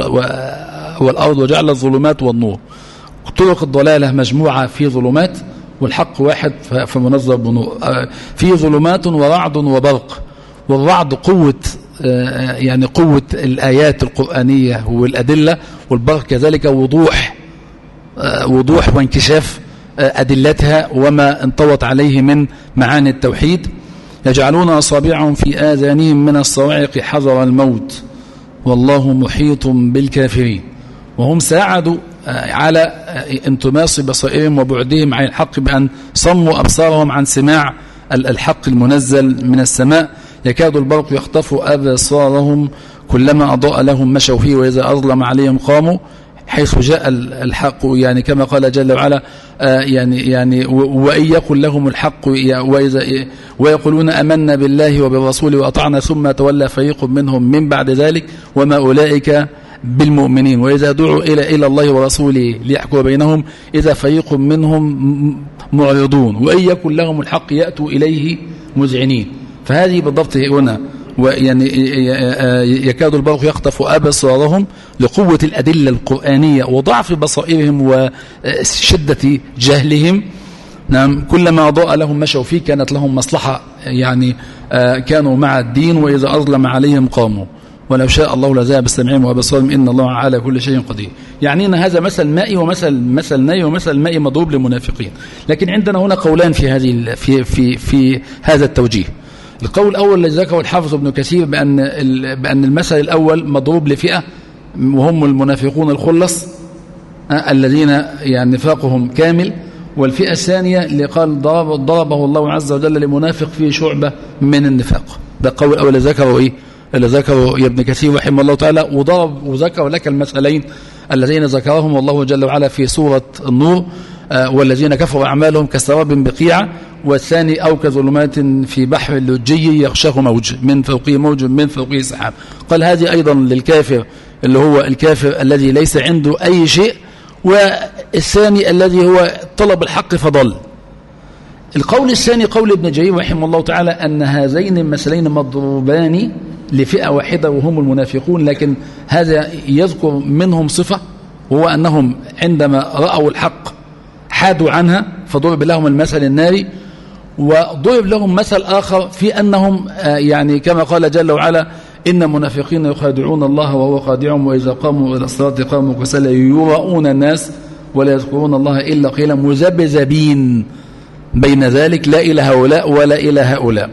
والأرض وجعل الظلمات والنور. طرق الضلالة مجموعة في ظلمات والحق واحد فمنظر بنور. في ظلمات ورعد وبرق. والرعد قوة آه، يعني قوة الآيات القرآنية والأدلة والبرق كذلك وضوح آه، وضوح وانكشاف آه، أدلتها وما انطوت عليه من معاني التوحيد. يجعلون أصابعهم في آذانهم من الصواعق حذر الموت. والله محيط بالكافرين. وهم ساعدوا على انتماس بصائرهم وبعدهم عن الحق بأن صموا أبصارهم عن سماع الحق المنزل من السماء. يكاد البرق يخطف أبصارهم كلما أضاء لهم مشوا فيه وإذا أظلم عليهم قاموا حيث جاء الحق يعني كما قال جل وعلا آه، يعني يعني وإن يقل لهم الحق وإذا ويقولون أمنا بالله وبالرسول وأطعنا ثم تولى فريق منهم من بعد ذلك وما أولئك بالمؤمنين. وإذا دعوا إلى إلى الله ورسوله ليحكم بينهم إذا فريق منهم معرضون. وإن يكن لهم الحق يأتوا إليه مذعنين. فهذه بالضبط هنا ويعني يكاد البرق يخطف أبصارهم لقوة الأدلة القرآنية وضعف بصائرهم وشدة جهلهم. نعم كلما أضاء لهم مشوا فيه كانت لهم مصلحة يعني آه، كانوا مع الدين وإذا أظلم عليهم قاموا. ولو شاء الله لذهب السمعين وأبصارهم إن الله على كل شيء قدير. يعني إن هذا مثل مائي ومثل مثل ني ومثل مائي مضروب للمنافقين. لكن عندنا هنا قولان في هذه في في في هذا التوجيه. القول الأول الذي ذكره الحافظ ابن كثير بأن بأن المثل الأول مضروب لفئة وهم المنافقون الخلص الذين يعني نفاقهم كامل والفئة الثانية اللي قال ضرب ضربه الله عز وجل لمنافق فيه شعبة من النفاق. ده القول الأول اللي ذكره إيه؟ اللي ذكره ابن كثير رحمه الله تعالى وضرب وذكر لك المثلين الذين ذكرهم الله جل وعلا في سورة النور آه، والذين كفروا أعمالهم كسراب بقيعة والثاني أو كظلمات في بحر اللجي يغشاه موج من فوقه موج من فوقه سحاب. قال هذه أيضا للكافر اللي هو الكافر الذي ليس عنده أي شيء والثاني الذي هو طلب الحق فضل. القول الثاني قول ابن جرير رحمه الله تعالى أن هذين المثلين مضروبان لفئة واحدة وهم المنافقون لكن هذا يذكر منهم صفة وهو أنهم عندما رأوا الحق حادوا عنها فضرب لهم المثل الناري وضرب لهم مثل آخر في أنهم يعني كما قال جل وعلا إن المنافقين يخادعون الله وهو خادعهم وإذا قاموا إلى الصلاة قاموا كسلا يراؤون الناس ولا يذكرون الله إلا قيلا مذبذبين بين ذلك لا إلى هؤلاء ولا إلى هؤلاء.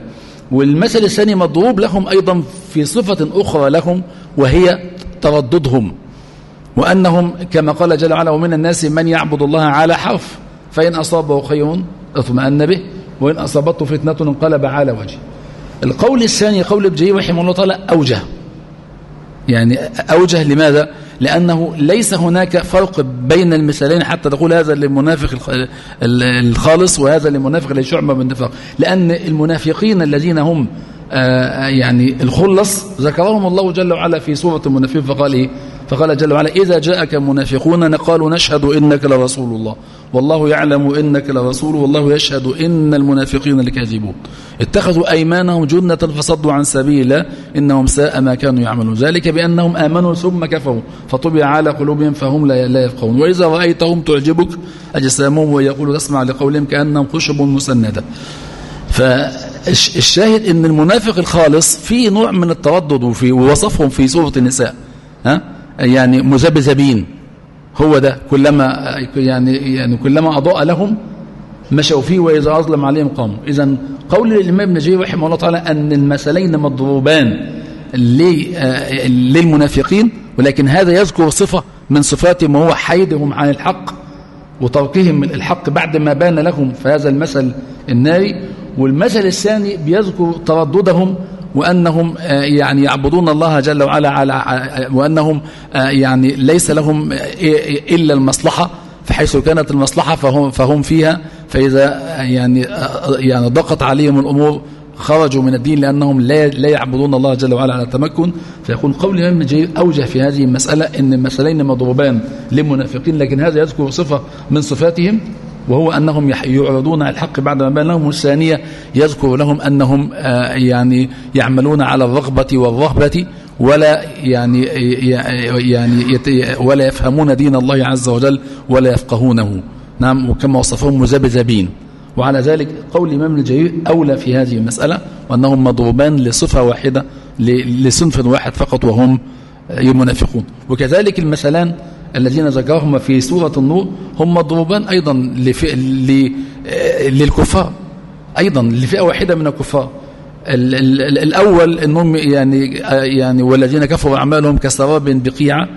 والمثل الثاني مضروب لهم أيضا في صفة أخرى لهم وهي ترددهم وأنهم كما قال جل وعلا ومن الناس من يعبد الله على حرف فإن أصابه خير اطمأن به. وإن أصابته فتنة انقلب على وجهه. القول الثاني قول ابن جرير رحمه الله تعالى أوجه. يعني أوجه لماذا؟ لأنه ليس هناك فرق بين المثالين حتى تقول هذا للمنافق الخالص وهذا للمنافق الذي شعب من النفاق لأن المنافقين الذين هم آه، يعني الخلص ذكرهم الله جل وعلا في سورة المنافقين فقال إيه فقال جل وعلا إذا جاءك منافقون قالوا نشهد إنك لرسول الله. والله يعلم إنك لرسول والله يشهد إن المنافقين لكاذبون. اتخذوا أيمانهم جنة فصدوا عن سبيل إنهم ساء ما كانوا يعملون. ذلك بأنهم آمنوا ثم كفروا فطبع على قلوبهم فهم لا يفقهون. وإذا رأيتهم تعجبك أجسامهم ويقول تسمع لقولهم كأنهم خشب مسندة. فالشاهد إن المنافق الخالص في نوع من التردد وفي وصفهم في سورة النساء. ها؟ يعني مذبذبين. هو ده. كلما يعني يعني كلما أضاء لهم مشوا فيه وإذا أظلم عليهم قاموا إذا قول الإمام ابن جرير رحمه الله تعالى أن المثلين مضروبان للمنافقين ولكن هذا يذكر صفة من صفاتهم وهو حيدهم عن الحق وتركهم من الحق بعد ما بان لهم في هذا المثل الناري. والمثل الثاني بيذكر ترددهم وأنهم آه، يعني يعبدون الله جل وعلا على آه، وأنهم آه، يعني ليس لهم إلا المصلحة فحيث كانت المصلحة فهم, فهم فيها فإذا يعني يعني ضغط عليهم الأمور خرجوا من الدين لأنهم لا لا يعبدون الله جل وعلا على التمكن فيكون قول الإمام جيد أوجه في هذه المسألة أن المثلين مضروبان للمنافقين لكن هذا يذكر صفة من صفاتهم. وهو أنهم يعرضون على الحق بعد ما بان لهم والثانية يذكر لهم أنهم آه، يعني يعملون على الرغبة والرهبة ولا يعني يعني ولا يفهمون دين الله عز وجل ولا يفقهونه. نعم وكما وصفهم مذبذبين. وعلى ذلك قول الإمام الجرير أولى في هذه المسألة وأنهم مضروبان لصفة واحدة لصنف واحد فقط وهم المنافقون وكذلك المثلان الذين ذكرهم في سورة النور هم مضروبان أيضا للكفار أيضا لفئة واحدة من الكفار. الأول أنهم يعني يعني والذين كفروا أعمالهم كسراب بقيعة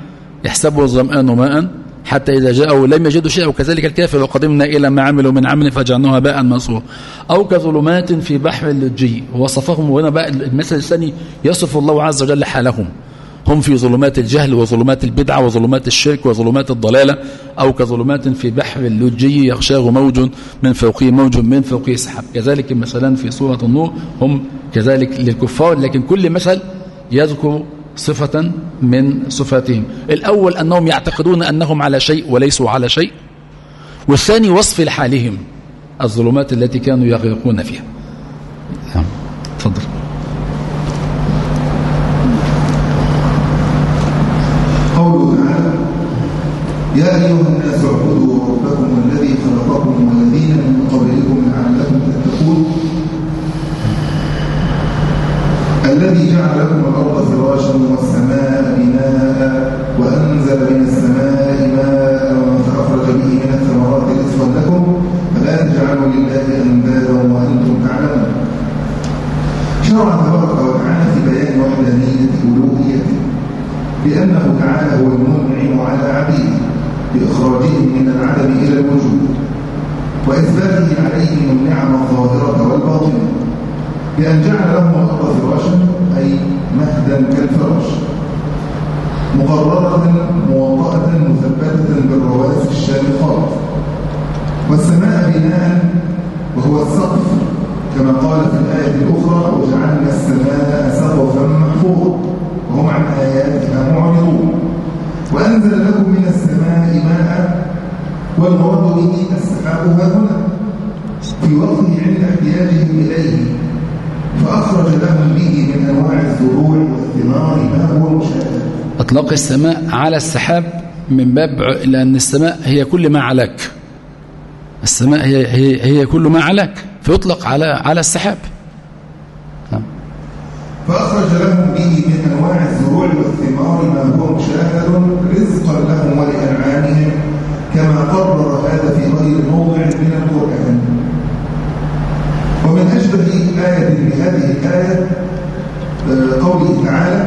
يحسبه الظمآن ماء حتى إذا جاءوا لم يجدوا شيئا وكذلك الكافر وقدمنا إلى ما عملوا من عمل فجعلناه باء منصورا أو كظلمات في بحر اللجي وصفهم وهنا بقى المثل الثاني يصف الله عز وجل حالهم. هم في ظلمات الجهل وظلمات البدعة وظلمات الشرك وظلمات الضلالة أو كظلمات في بحر اللجي يغشاه موج من فوقه موج من فوقه سحاب كذلك مثلا في سورة النور هم كذلك للكفار لكن كل مثل يذكر صفة من صفاتهم. الأول أنهم يعتقدون أنهم على شيء وليسوا على شيء والثاني وصف لحالهم الظلمات التي كانوا يغرقون فيها. نعم تفضل. يا أيها وأنزل لكم من السماء ماء والمراد به السحاب هنا في وقته عند احتياجهم إليه فأخرج لهم به من أنواع الزروع والثمار ما هو مشاهد أطلق السماء على السحاب من باب لأن السماء هي كل ما علاك السماء هي, هي, هي كل ما علاك فيطلق على على السحاب. نعم. فأخرج لهم به من أنواع الزروع والثمار ما هو مشاهد رزقا لهم ولأنعامهم كما قرر هذا في غير موضع من القرآن ومن أشبه آية لهذه الآية آه، قوله تعالى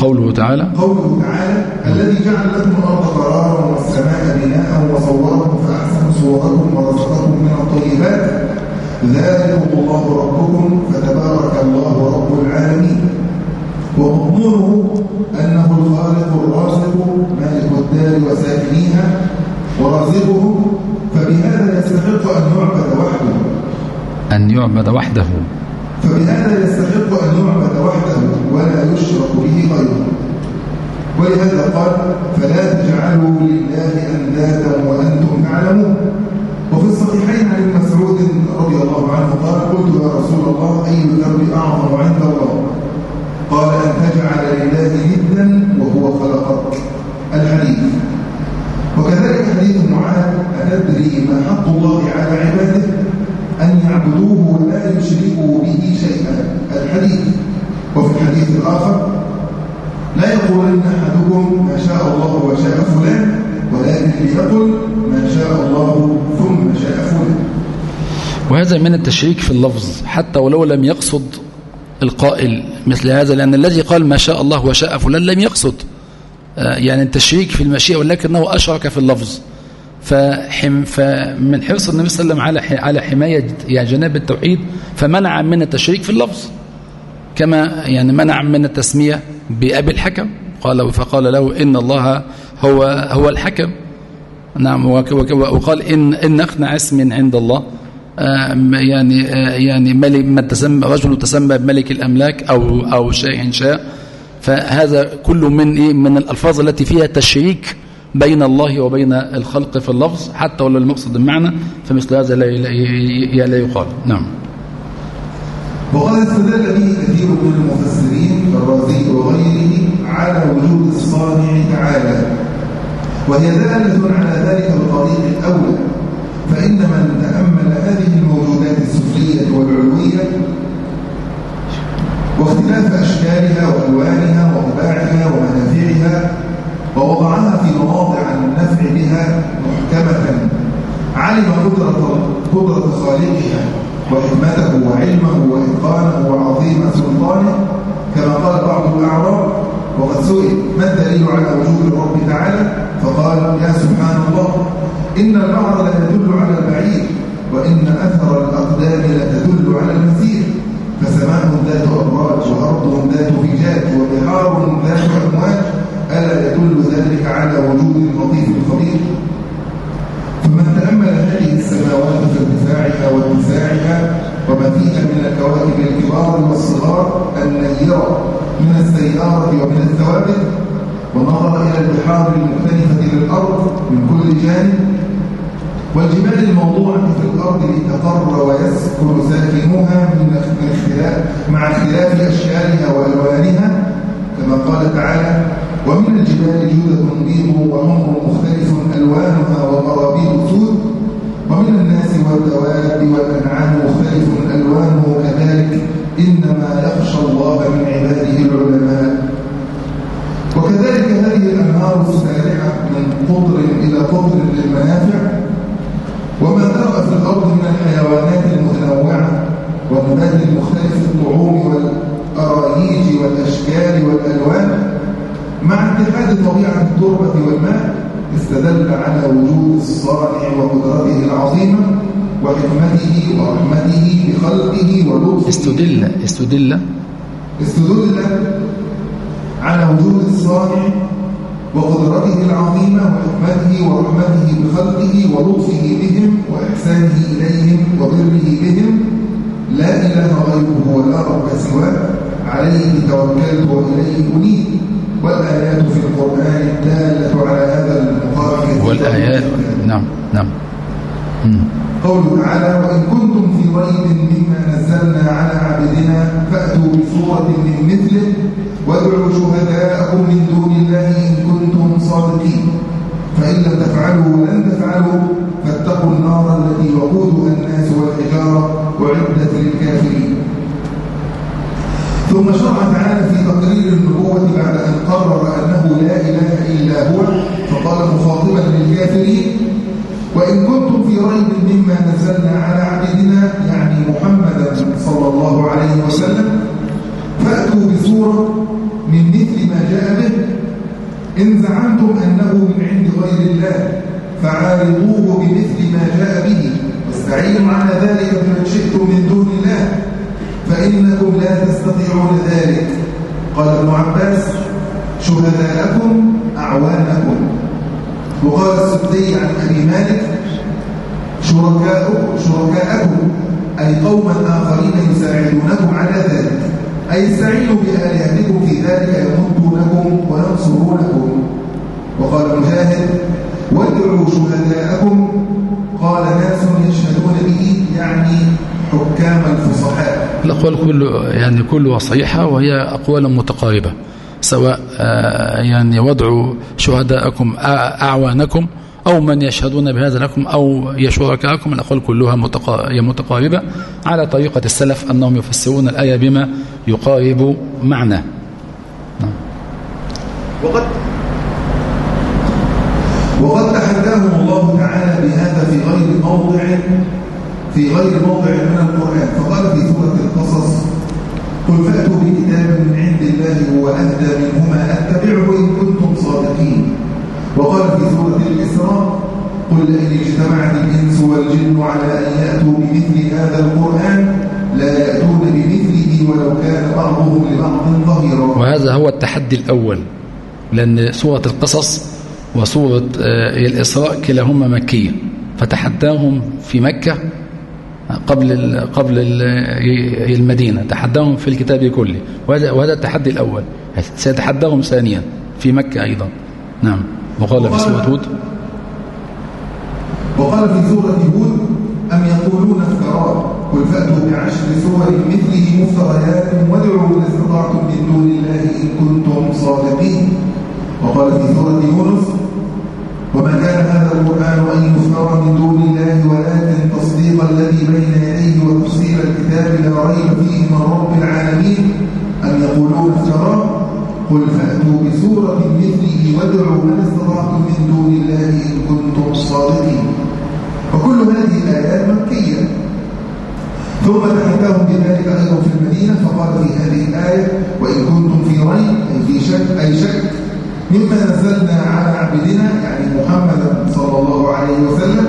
قوله, تعالى قوله تعالى الذي جعل لكم الأرض قرارا والسماء بناء وصوركم فأحسن صوركم ورزقكم من الطيبات. ذلكم الله ربكم فتبارك الله رب العالمين. ومضمونه أنه الخالق الرازق مالك الدار وساكنيها ورازقهم فبهذا يستحق أن يعبد وحده. أن يعبد وحده. فبهذا يستحق أن يعبد وحده ولا يشرك به غيره. ولهذا قال فلا تجعلوا لله أندادا وأنتم تعلمون. وفي الصحيحين عن ابن مسعود رضي الله عنه قال قلت يا رسول الله أي الذنب أعظم عند الله؟ قال أن تجعل لله ندا وهو خلقك. الحديث. وكذلك حديث معاذ أتدري ما حق الله على عباده؟ أن يعبدوه ولا يشركوا به شيئا. الحديث. وفي الحديث الآخر لا يقولن أحدكم ما شاء الله وشاء فلان ولكن ليقل ما شاء الله ثم شاء فلان. وهذا من التشريك في اللفظ حتى ولو لم يقصد القائل مثل هذا لأن الذي قال ما شاء الله وشاء فلان لم يقصد. آه، يعني التشريك في المشيئة ولكنه أشرك في اللفظ. فحم فمن حرص النبي صلى الله عليه وسلم على على حماية جناب التوحيد فمنع من التشريك في اللفظ. كما يعني منع من التسمية بأبي الحكم. قال فقال له إن الله هو هو الحكم. نعم وقال إن إن أخنع اسم عند الله. يعني يعني ملك من تسمى رجل تسمى بملك الأملاك أو أو شيء شاء. فهذا كله من إيه؟ من الألفاظ التي فيها تشريك بين الله وبين الخلق في اللفظ حتى ولو المقصد المعنى فمثل هذا لا لا يقال. نعم. وقد استدل به كثير من المفسرين الرازي وغيره على وجود الصانع تعالى. وهي دالة على ذلك بالطريق الأول. فإن من تأمل هذه الموجودات السفلية والعلوية واختلاف أشكالها وألوانها وطباعها ومنافعها ووضعها في مواضع النفع بها محكمة. علم قدرة, قدرة خالقها وحكمته وعلمه وإتقانه وعظيم سلطانه كما قال بعض الأعراب وقد سئل ما الدليل على وجود الرب تعالى؟ فقال يا سبحان الله إن البعض لا يدل على البعيد وإن أثر الأقدام لتدل على المسير فسماء ذات أبراج وأرض ذات فجاج وبحار ذات أمواج ألا يدل ذلك على وجود اللطيف الخبير فمن تأمل هذه السماوات في ارتفاعها واتساعها وما فيها من الكواكب الكبار والصغار النيرة من السيارة ومن الثوابت ونظر إلى البحار المختلفة للأرض من كل جانب والجبال الموضوعة في الأرض لتقر ويسكن ساكنوها من اختلاف مع اختلاف أشكالها وألوانها كما قال تعالى ومن الجبال جودة بيض وحمر مختلف ألوانها وقرابيط سود. ومن الناس والدواب والأنعام مختلف ألوانه كذلك. إنما يخشى الله من عباده العلماء. وكذلك هذه الأنهار السارعة من قطر إلى قطر للمنافع. وما ذرأ في الأرض من الحيوانات المتنوعة والنبات المختلف الطعوم والأرايج والأشكال والألوان. مع اتحاد طبيعة التربة والماء استدل على وجود الصانع وقدرته العظيمة وحكمته ورحمته بخلقه ولطفه استدل استدل. استدل على وجود الصانع وقدرته العظيمة وحكمته ورحمته بخلقه ولطفه بهم وإحسانه إليهم وبره بهم. لا إله غيره ولا رب سواه. عليه توكلت وإليه أنيب. والآيات في القرآن الدالة على هذا المخالف والآيات نعم نعم. قوله تعالى وإن كنتم في ريب مما نزلنا على عبدنا فأتوا بصورة من مثله وادعوا شهداءكم من دون الله إن كنتم صادقين. فإن لم تفعلوا ولن تفعلوا واتقوا النار التي وقودها الناس والحجارة وعدت للكافرين. ثم شرع تعالى في تقرير النبوة بعد أن قرر أنه لا إله إلا هو فقال مخاطبا للكافرين وإن كنتم في ريب مما نزلنا على عبدنا يعني محمدا صلى الله عليه وسلم فأتوا بسورة من مثل ما جاء به إن زعمتم أنه من عند غير الله فعارضوه بمثل ما جاء به واستعينوا على ذلك بمن شئتم من دون الله. فإنكم لا تستطيعون ذلك. قال ابن عباس شهداءكم أعوانكم. وقال السدي عن أبي مالك شركاءكم أي قوما آخرين يساعدونكم على ذلك. أي استعينوا بآلهتكم في ذلك يمدونكم وينصرونكم. وقال مجاهد وادعوا شهداءكم. قال ناس يشهدون به يعني حكام الفصحاء. الأقوال كل يعني كلها صحيحة وهي أقوال متقاربة سواء آه، يعني وضع شهداءكم أعوانكم أو من يشهدون بهذا لكم أو يشركاكم الأقوال كلها متقاربة على طريقة السلف أنهم يفسرون الآية بما يقارب معنى نعم. وقد وقد تحداهم الله تعالى بهذا في غير موضع في غير موضع من القرآن. فقال في سورة القصص قل فأتوا بكتاب من عند الله هو أهدى منهما أتبعه إن كنتم صادقين. وقال في سورة الإسراء قل لئن اجتمعت الإنس والجن على أن يأتوا بمثل هذا القرآن لا يأتون بمثله ولو كان بعضهم لبعض ظهيرا. وهذا هو التحدي الأول لأن سورة القصص وسورة آه، الإسراء كلاهما مكية فتحداهم في مكة قبل قبل المدينة. تحداهم في الكتاب كله. وهذا التحدي الأول. سيتحداهم ثانيا. في مكة أيضا. نعم. وقال في سورة هود. وقال في سورة هود أم يقولون افتراه؟ قل فأتوا بعشر سور مثله مفتريات وادعوا إن استطعتم من دون الله إن كنتم صادقين. وقال في سورة يونس وما كان هذا القرآن أن يفترى من دون الله ولكن تصديق الذي بين يديه وتفصيل الكتاب لا ريب فيه من رب العالمين. أم يقولون افتراه قل فأتوا بسورة مثله وادعوا من استطعتم من دون الله إن كنتم صادقين. وكل هذه الآيات مكية. ثم تحداهم بذلك أيضا في المدينة فقال في هذه الآية وإن كنتم في ريب أي في شك أي شك. مما نزلنا على عبدنا يعني محمد صلى الله عليه وسلم.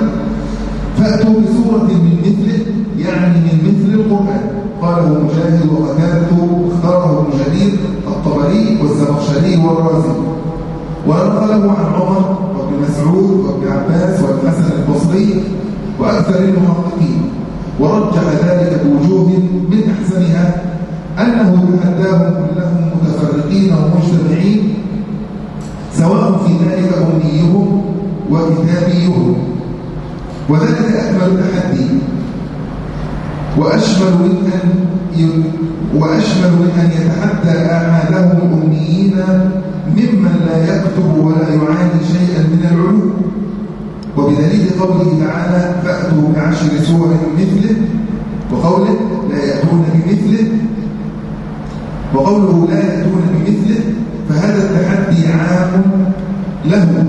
فأتوا بسورة من مثله يعني من مثل القرآن. قاله مجاهد وقتادته اختاره ابن جرير الطبري والزمخشري والرازي. ونقله عن عمر وابن مسعود وابن عباس والحسن البصري وأكثر المحققين. ورجح ذلك بوجوه من أحسنها أنه تحداهم كلهم متفرقين ومجتمعين سواء في ذلك أمنيهم وكتابيهم. وذلك أكمل التحدي وأشمل من أن وأشمل من أن يتحدى أعمالهم الأمنيين ممن لا يكتب ولا يعاني شيئا من العلوم. وبدليل قوله تعالى فأتوا بعشر سور مثله وقوله لا يأتون بمثله وقوله لا يأتون بمثله فهذا التحدي عام لهم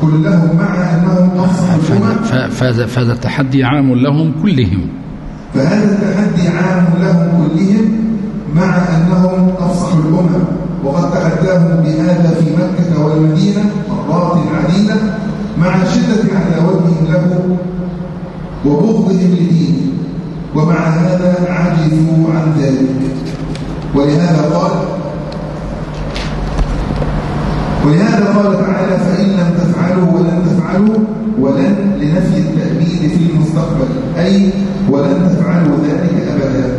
كلهم مع أنهم الأمم. فهذا التحدي عام لهم كلهم. فهذا التحدي عام لهم كلهم مع أنهم أفصح الأمم. وقد تحداهم بهذا في مكة والمدينة مرات عديدة مع شدة عداوتهم له وبغضهم لدينه. ومع هذا عجزوا عن ذلك. ولهذا قال ولهذا قال تعالى فإن لم تفعلوا ولن تفعلوا ولن لنفي التأبيد في المستقبل. أي ولن تفعلوا ذلك أبدا.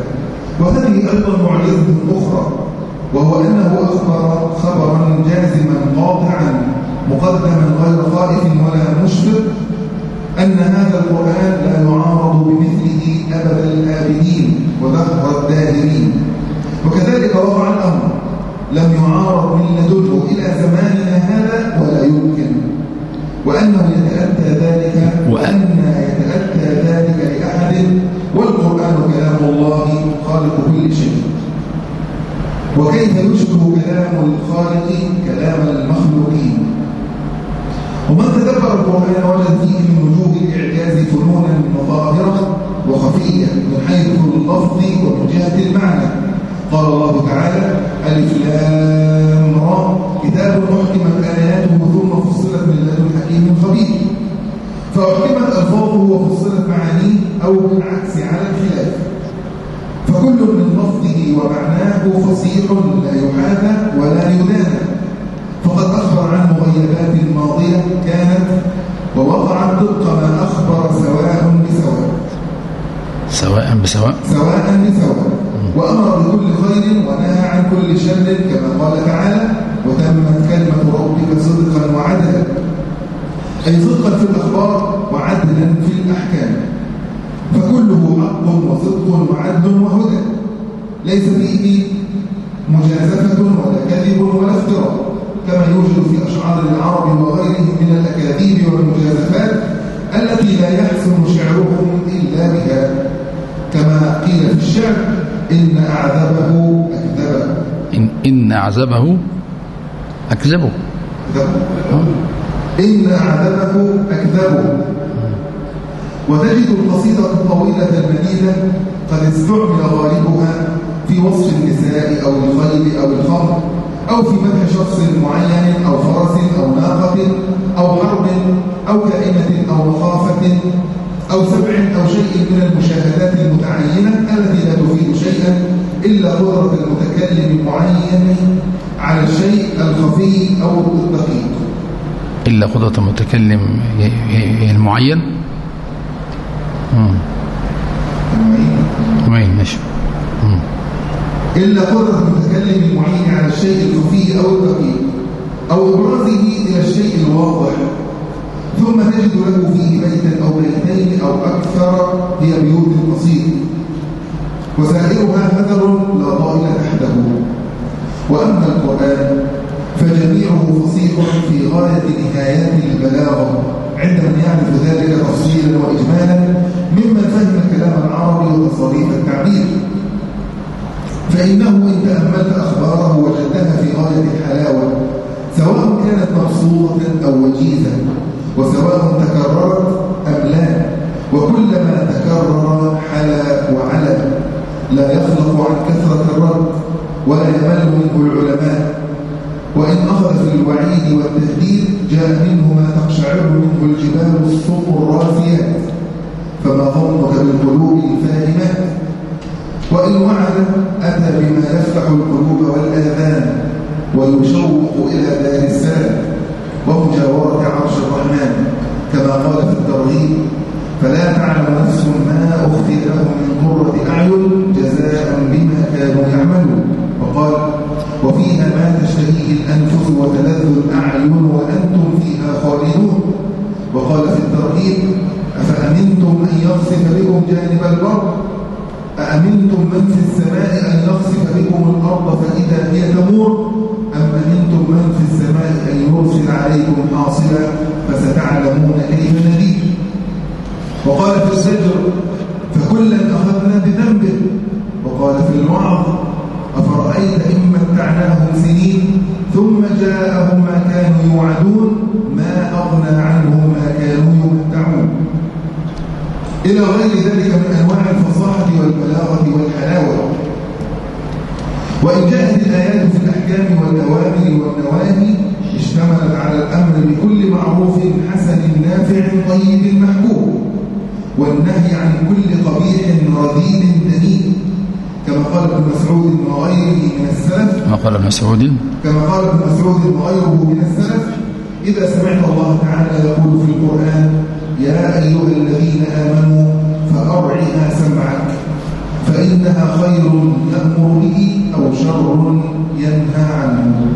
وهذه أيضا معجزة أخرى وهو أنه أخبر خبرا جازما قاطعا مقدما غير خائف ولا مشفق أن هذا القرآن لا يعارض بمثله أبد الآبدين ودهر الداهرين. وكذلك وقع الأمر لم يعارض من لدنه إلى زماننا هذا ولا يمكن. وأنه يتأتى ذلك وأن يتأتى ذلك لأحد. والقرآن كلام الله خالق كل شيء. وكيف يشبه كلام الخالق كلام المخلوقين؟ ومن تدبر القرآن وجد فيه من وجوه الإعجاز فنونا مظاهرة وخفية من حيث اللفظ ومن جهة المعنى. قال الله تعالى ألف لام را. كتاب محكمت آياته ثم فصلت من لدن حكيم خبير. فأحكمت ألفاظه وفصلت معانيه أو بالعكس على الخلاف. فكل من لفظه ومعناه فصيح لا يحاذى ولا يدانى فقد أخبر عن مغيبات ماضية كانت ووقعت طبق ما أخبر سواء بسواء. سواء بسواء. سواء بسواء. وأمر بكل خير ونهى عن كل شر كما قال تعالى وتمت كلمة ربك صدقا وعدلا أي صدقا في الأخبار وعدلا في الأحكام. فكله حق وصدق وعدل وهدى. ليس فيه مجازفة ولا كذب ولا افتراء كما يوجد في أشعار العرب وغيرهم من الأكاذيب والمجازفات التي لا يحسن شعرهم إلا بها. كما قيل في الشعر إن أعذبه أكذبه. إن, إن أعذبه أكذبه. إن أعذبه أكذبه. وتجد القصيدة الطويلة المديدة قد استعمل غالبها في وصف النساء أو الخيل أو الخمر أو في مدح شخص معين أو فرس أو ناقة أو حرب أو كائنة أو مخافة أو سبع أو شيء من المشاهدات المتعينة التي لا تفيد شيئا إلا قدرة المتكلم المعين على الشيء الخفي أو الدقيق. إلا قدرة المتكلم المعين؟ معين. ماشي. إلا قدرة المتكلم المعين على الشيء الخفي أو الدقيق. أو إبرازه إلى الشيء الواضح. ثم تجد له فيه بيتا أو بيتين أو أكثر هي بيوت قصير. وسائرها هدر لا طائل تحته وأما القرآن فجميعه فصيح في غاية نهايات البلاغة عند من يعرف ذلك تفصيلا وإجمالا ممن فهم كلام العربي وتصاريف التعبير. فإنه إن تأملت أخباره وجدتها في غاية الحلاوة سواء كانت مقصودة أو وجيزة. وسواء تكررت أم لا. وكلما تكرر حلا وعلا. لا يخلق عن كثرة الرد ولا يمل منه العلماء. وإن أخذ في الوعيد والتهديد جاء منه ما تقشعر منه الجبال الصم الراسيات فما ظنك بالقلوب الفاهمات وإن وعد أتى بما يفتح القلوب والآذان ويشوق إلى دار السلام. ومجاورة عرش الرحمن كما قال في الترغيب فلا تعلم نفس ما أخفي لهم من قرة أعين جزاء بما كانوا يعملون وقال وفيها ما تشتهيه الأنفس وتلذ الأعين وأنتم فيها خالدون وقال في الترغيب أفأمنتم أن يخسف بكم جانب البر؟ أأمنتم من في السماء أن يخسف بكم الأرض فإذا هي تمور؟ أم أمنتم من في السماء أن يرسل عليكم حاصلا فستعلمون كيف نذير؟ وقال في الزجر فكلا أخذنا بذنبه وقال في الوعظ أفرأيت إن متعناهم سنين ثم جاءهم ما كانوا يوعدون ما أغنى عنهم ما كانوا يمتعون إلى غير ذلك من أنواع الفصاحة والبلاغة والحلاوة. وإن جاءت الآيات في الأحكام والأوامر والنواهي اشتملت على الأمر بكل معروف حسن نافع طيب محبوب والنهي عن كل قبيح رذيل دنيء كما قال ابن مسعود وغيره من السلف. كما قال ابن مسعود. كما قال ابن مسعود وغيره من السلف. إذا سمعت الله تعالى يقول في القرآن يا أيها الذين آمنوا فأرعها سمعك فإنها خير يأمر به أو شر ينهى عنه.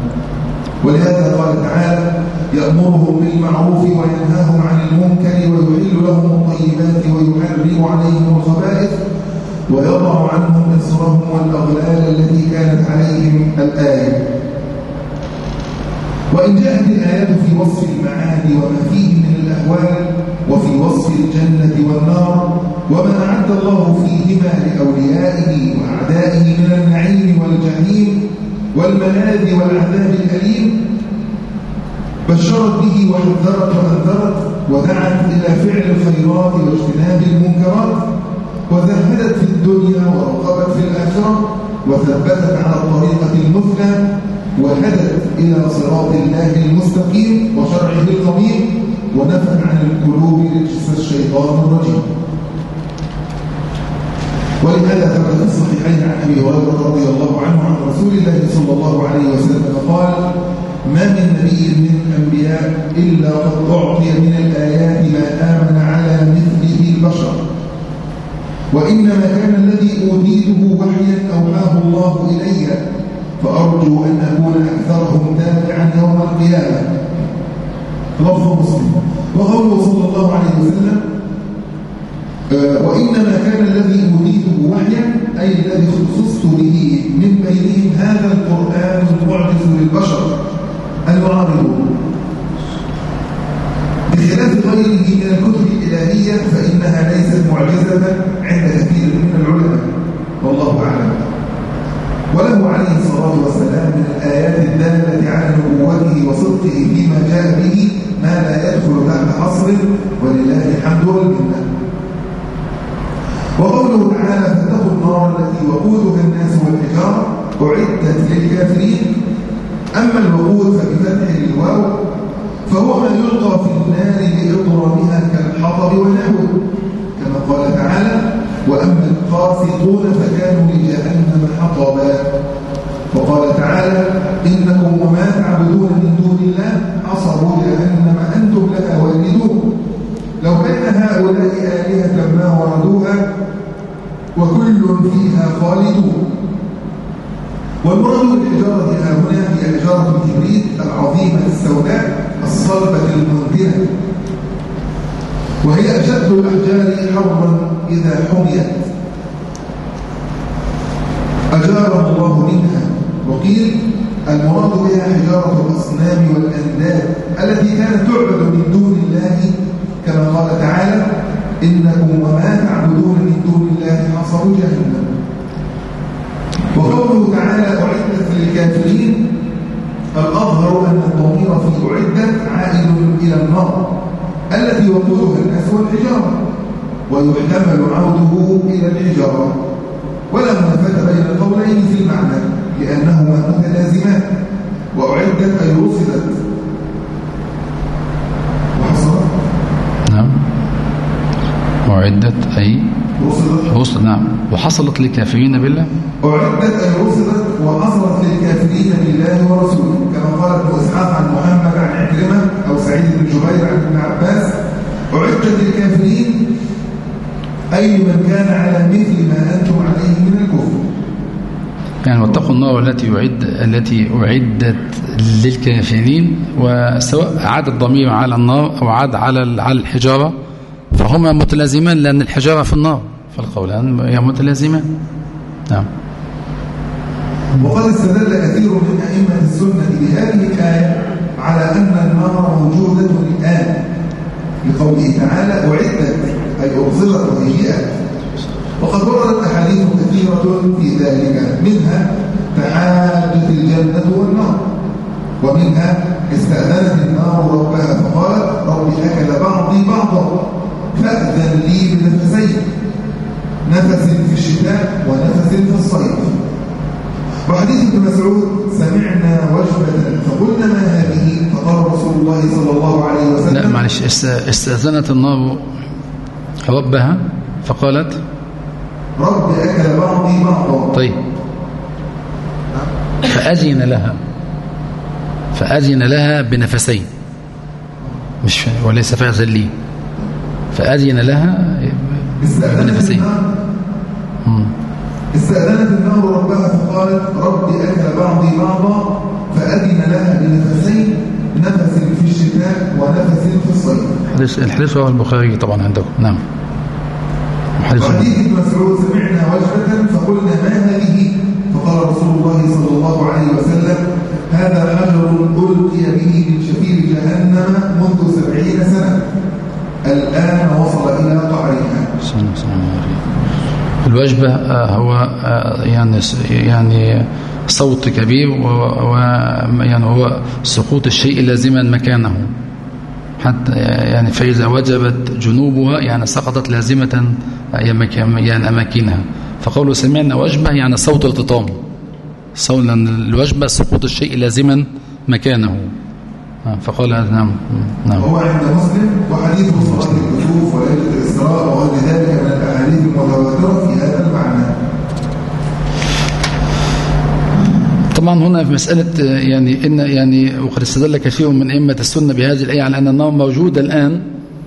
ولهذا قال تعالى يأمرهم بالمعروف وينهاهم عن المنكر ويحل لهم الطيبات ويحرم عليهم الخبائث ويضع عنهم إصرهم والأغلال التي كانت عليهم الآية وإن جاءت الآيات في وصف المعاد وما فيه من الأهوال وفي وصف الجنة والنار وما أعد الله فيهما لأوليائه وأعدائه من النعيم والجحيم والملاذ والعذاب الأليم. بشرت به وحذرت وأنذرت ودعت إلى فعل الخيرات واجتناب المنكرات وزهدت في الدنيا ورغبت في الآخرة وثبتت على الطريقة المثلى وهدت إلى صراط الله المستقيم وشرعه القويم ونفت عن القلوب رجس الشيطان الرجيم. ولهذا ثبت في الصحيحين عن أبي هريرة رضي الله عنه عن رسول الله صلى الله عليه وسلم قال ما من نبي من الأنبياء إلا قد أعطي من الآيات ما آمن على مثله البشر. وإنما كان الذي أوتيته وحيا أوحاه الله إلي فأرجو أن أكون أكثرهم تابعا يوم القيامة. لفظ مسلم. وقوله صلى الله عليه وسلم آه، وإنما كان الذي أريده وحيا أي الذي خصصت به من بينهم هذا القرآن المعجز للبشر. المعارضون. بخلاف غيره من الكتب الإلهية فإنها ليست معجزة عند كثير من العلماء. والله أعلم. وله عليه الصلاة والسلام من الآيات الدالة على نبوته وصدقه فيما جاء به ما لا يدخل تحت حصر ولله الحمد والمنة. وقوله تعالى فاتقوا النار التي وقودها الناس والحجارة أعدت للكافرين. أما الوقود فبفتح الواو فهو ما يلقى في النار لإضرامها كالحطب والنحو كما قال تعالى وأما القاسطون فكانوا لجهنم حطبا. وقال تعالى إنكم وما تعبدون من دون الله حصبوا جهنم أنتم لها والدون لو كان هؤلاء آلهة ما وردوها وكل فيها خالدون. والمراد بالحجارة هنا هي حجارة الكبريت العظيمة السوداء الصلبة المنتهة وهي أشد الأحجار حرا إذا حميت. أجارنا الله منها. وقيل المراد بها حجارة الأصنام والأنداد التي كانت تعبد من دون الله كما قال تعالى إنكم وما تعبدون من دون الله حصر جهنم. وقوله تعالى أعدت للكافرين. الأظهر أن الضمير في أعدت عائد إلى النار. التي وقودها الناس والحجارة. ويحتمل عوده إلى الحجارة. ولا منافاة بين القولين في المعنى لأنهما متلازمان وأعدت أي رصدت أعدت أي؟ رصدت نعم. وحصلت للكافرين بالله؟ أعدت أي رصدت وحصلت للكافرين بالله ورسوله. كما قال ابن إسحاق عن محمد عن عكرمة أو سعيد بن جبير عن ابن عباس أعدت للكافرين أي من كان على مثل ما أنتم عليه من الكفر. يعني واتقوا النار التي أعد التي أعدت للكافرين وسواء عاد الضمير على النار أو عاد على على الحجارة فهما متلازمان لأن الحجارة في النار. فالقولان متلازمان. نعم. وقد استدل كثير من أئمة السنة بهذه الآية على أن النار موجودة الآن. لقوله تعالى أعدت أي أرسلت وهيئت وقد وردت أحاديث كثيرة في ذلك. منها تحادث الجنة والنار. ومنها استأذنت النار ربها فقالت رب أكل بعضي بعضا. فأذن لي بنفسين نفس في الشتاء ونفس في الصيف. وحديث ابن مسعود سمعنا وجبة فقلنا ما هذه؟ فقال رسول الله صلى الله عليه وسلم لا معلش استأذنت النار ربها فقالت رب أكل بعضي بعضا. طيب. فأذن لها. فأذن لها بنفسين مش وليس فأذن لي. فأذن لها بنفسين استأذنت النار ربها فقالت رب أكل بعضي بعضا. فأذن لها بنفسين نفس في الشتاء ونفس في الصيف. الحديث رواه البخاري طبعا عندكم نعم. حديث ابن مسعود سمعنا وجبة فقلنا ما هذه؟ فقال رسول الله صلى الله عليه وسلم هذا حجر ألقي به من شفير جهنم منذ سبعين سنة. الآن وصل إلى قعرها الوجبة آه، هو آه، يعني يعني صوت كبير ويعني هو سقوط الشيء لازما مكانه. حتى يعني فإذا وجبت جنوبها يعني سقطت لازمة يعني أماكنها. فقوله سمعنا وجبة يعني صوت التطام صوت الوجبة سقوط الشيء لازما مكانه. آه، فقال هذا نعم. نعم. هو عند مسلم وحديث صلاة الكسوف وليلة الإسراء وغير ذلك من الأحاديث المتواترة في هذا المعنى. طبعا هنا في مسألة يعني إن يعني وقد استدل كثير من أئمة السنة بهذه الآية على أن النار موجودة الآن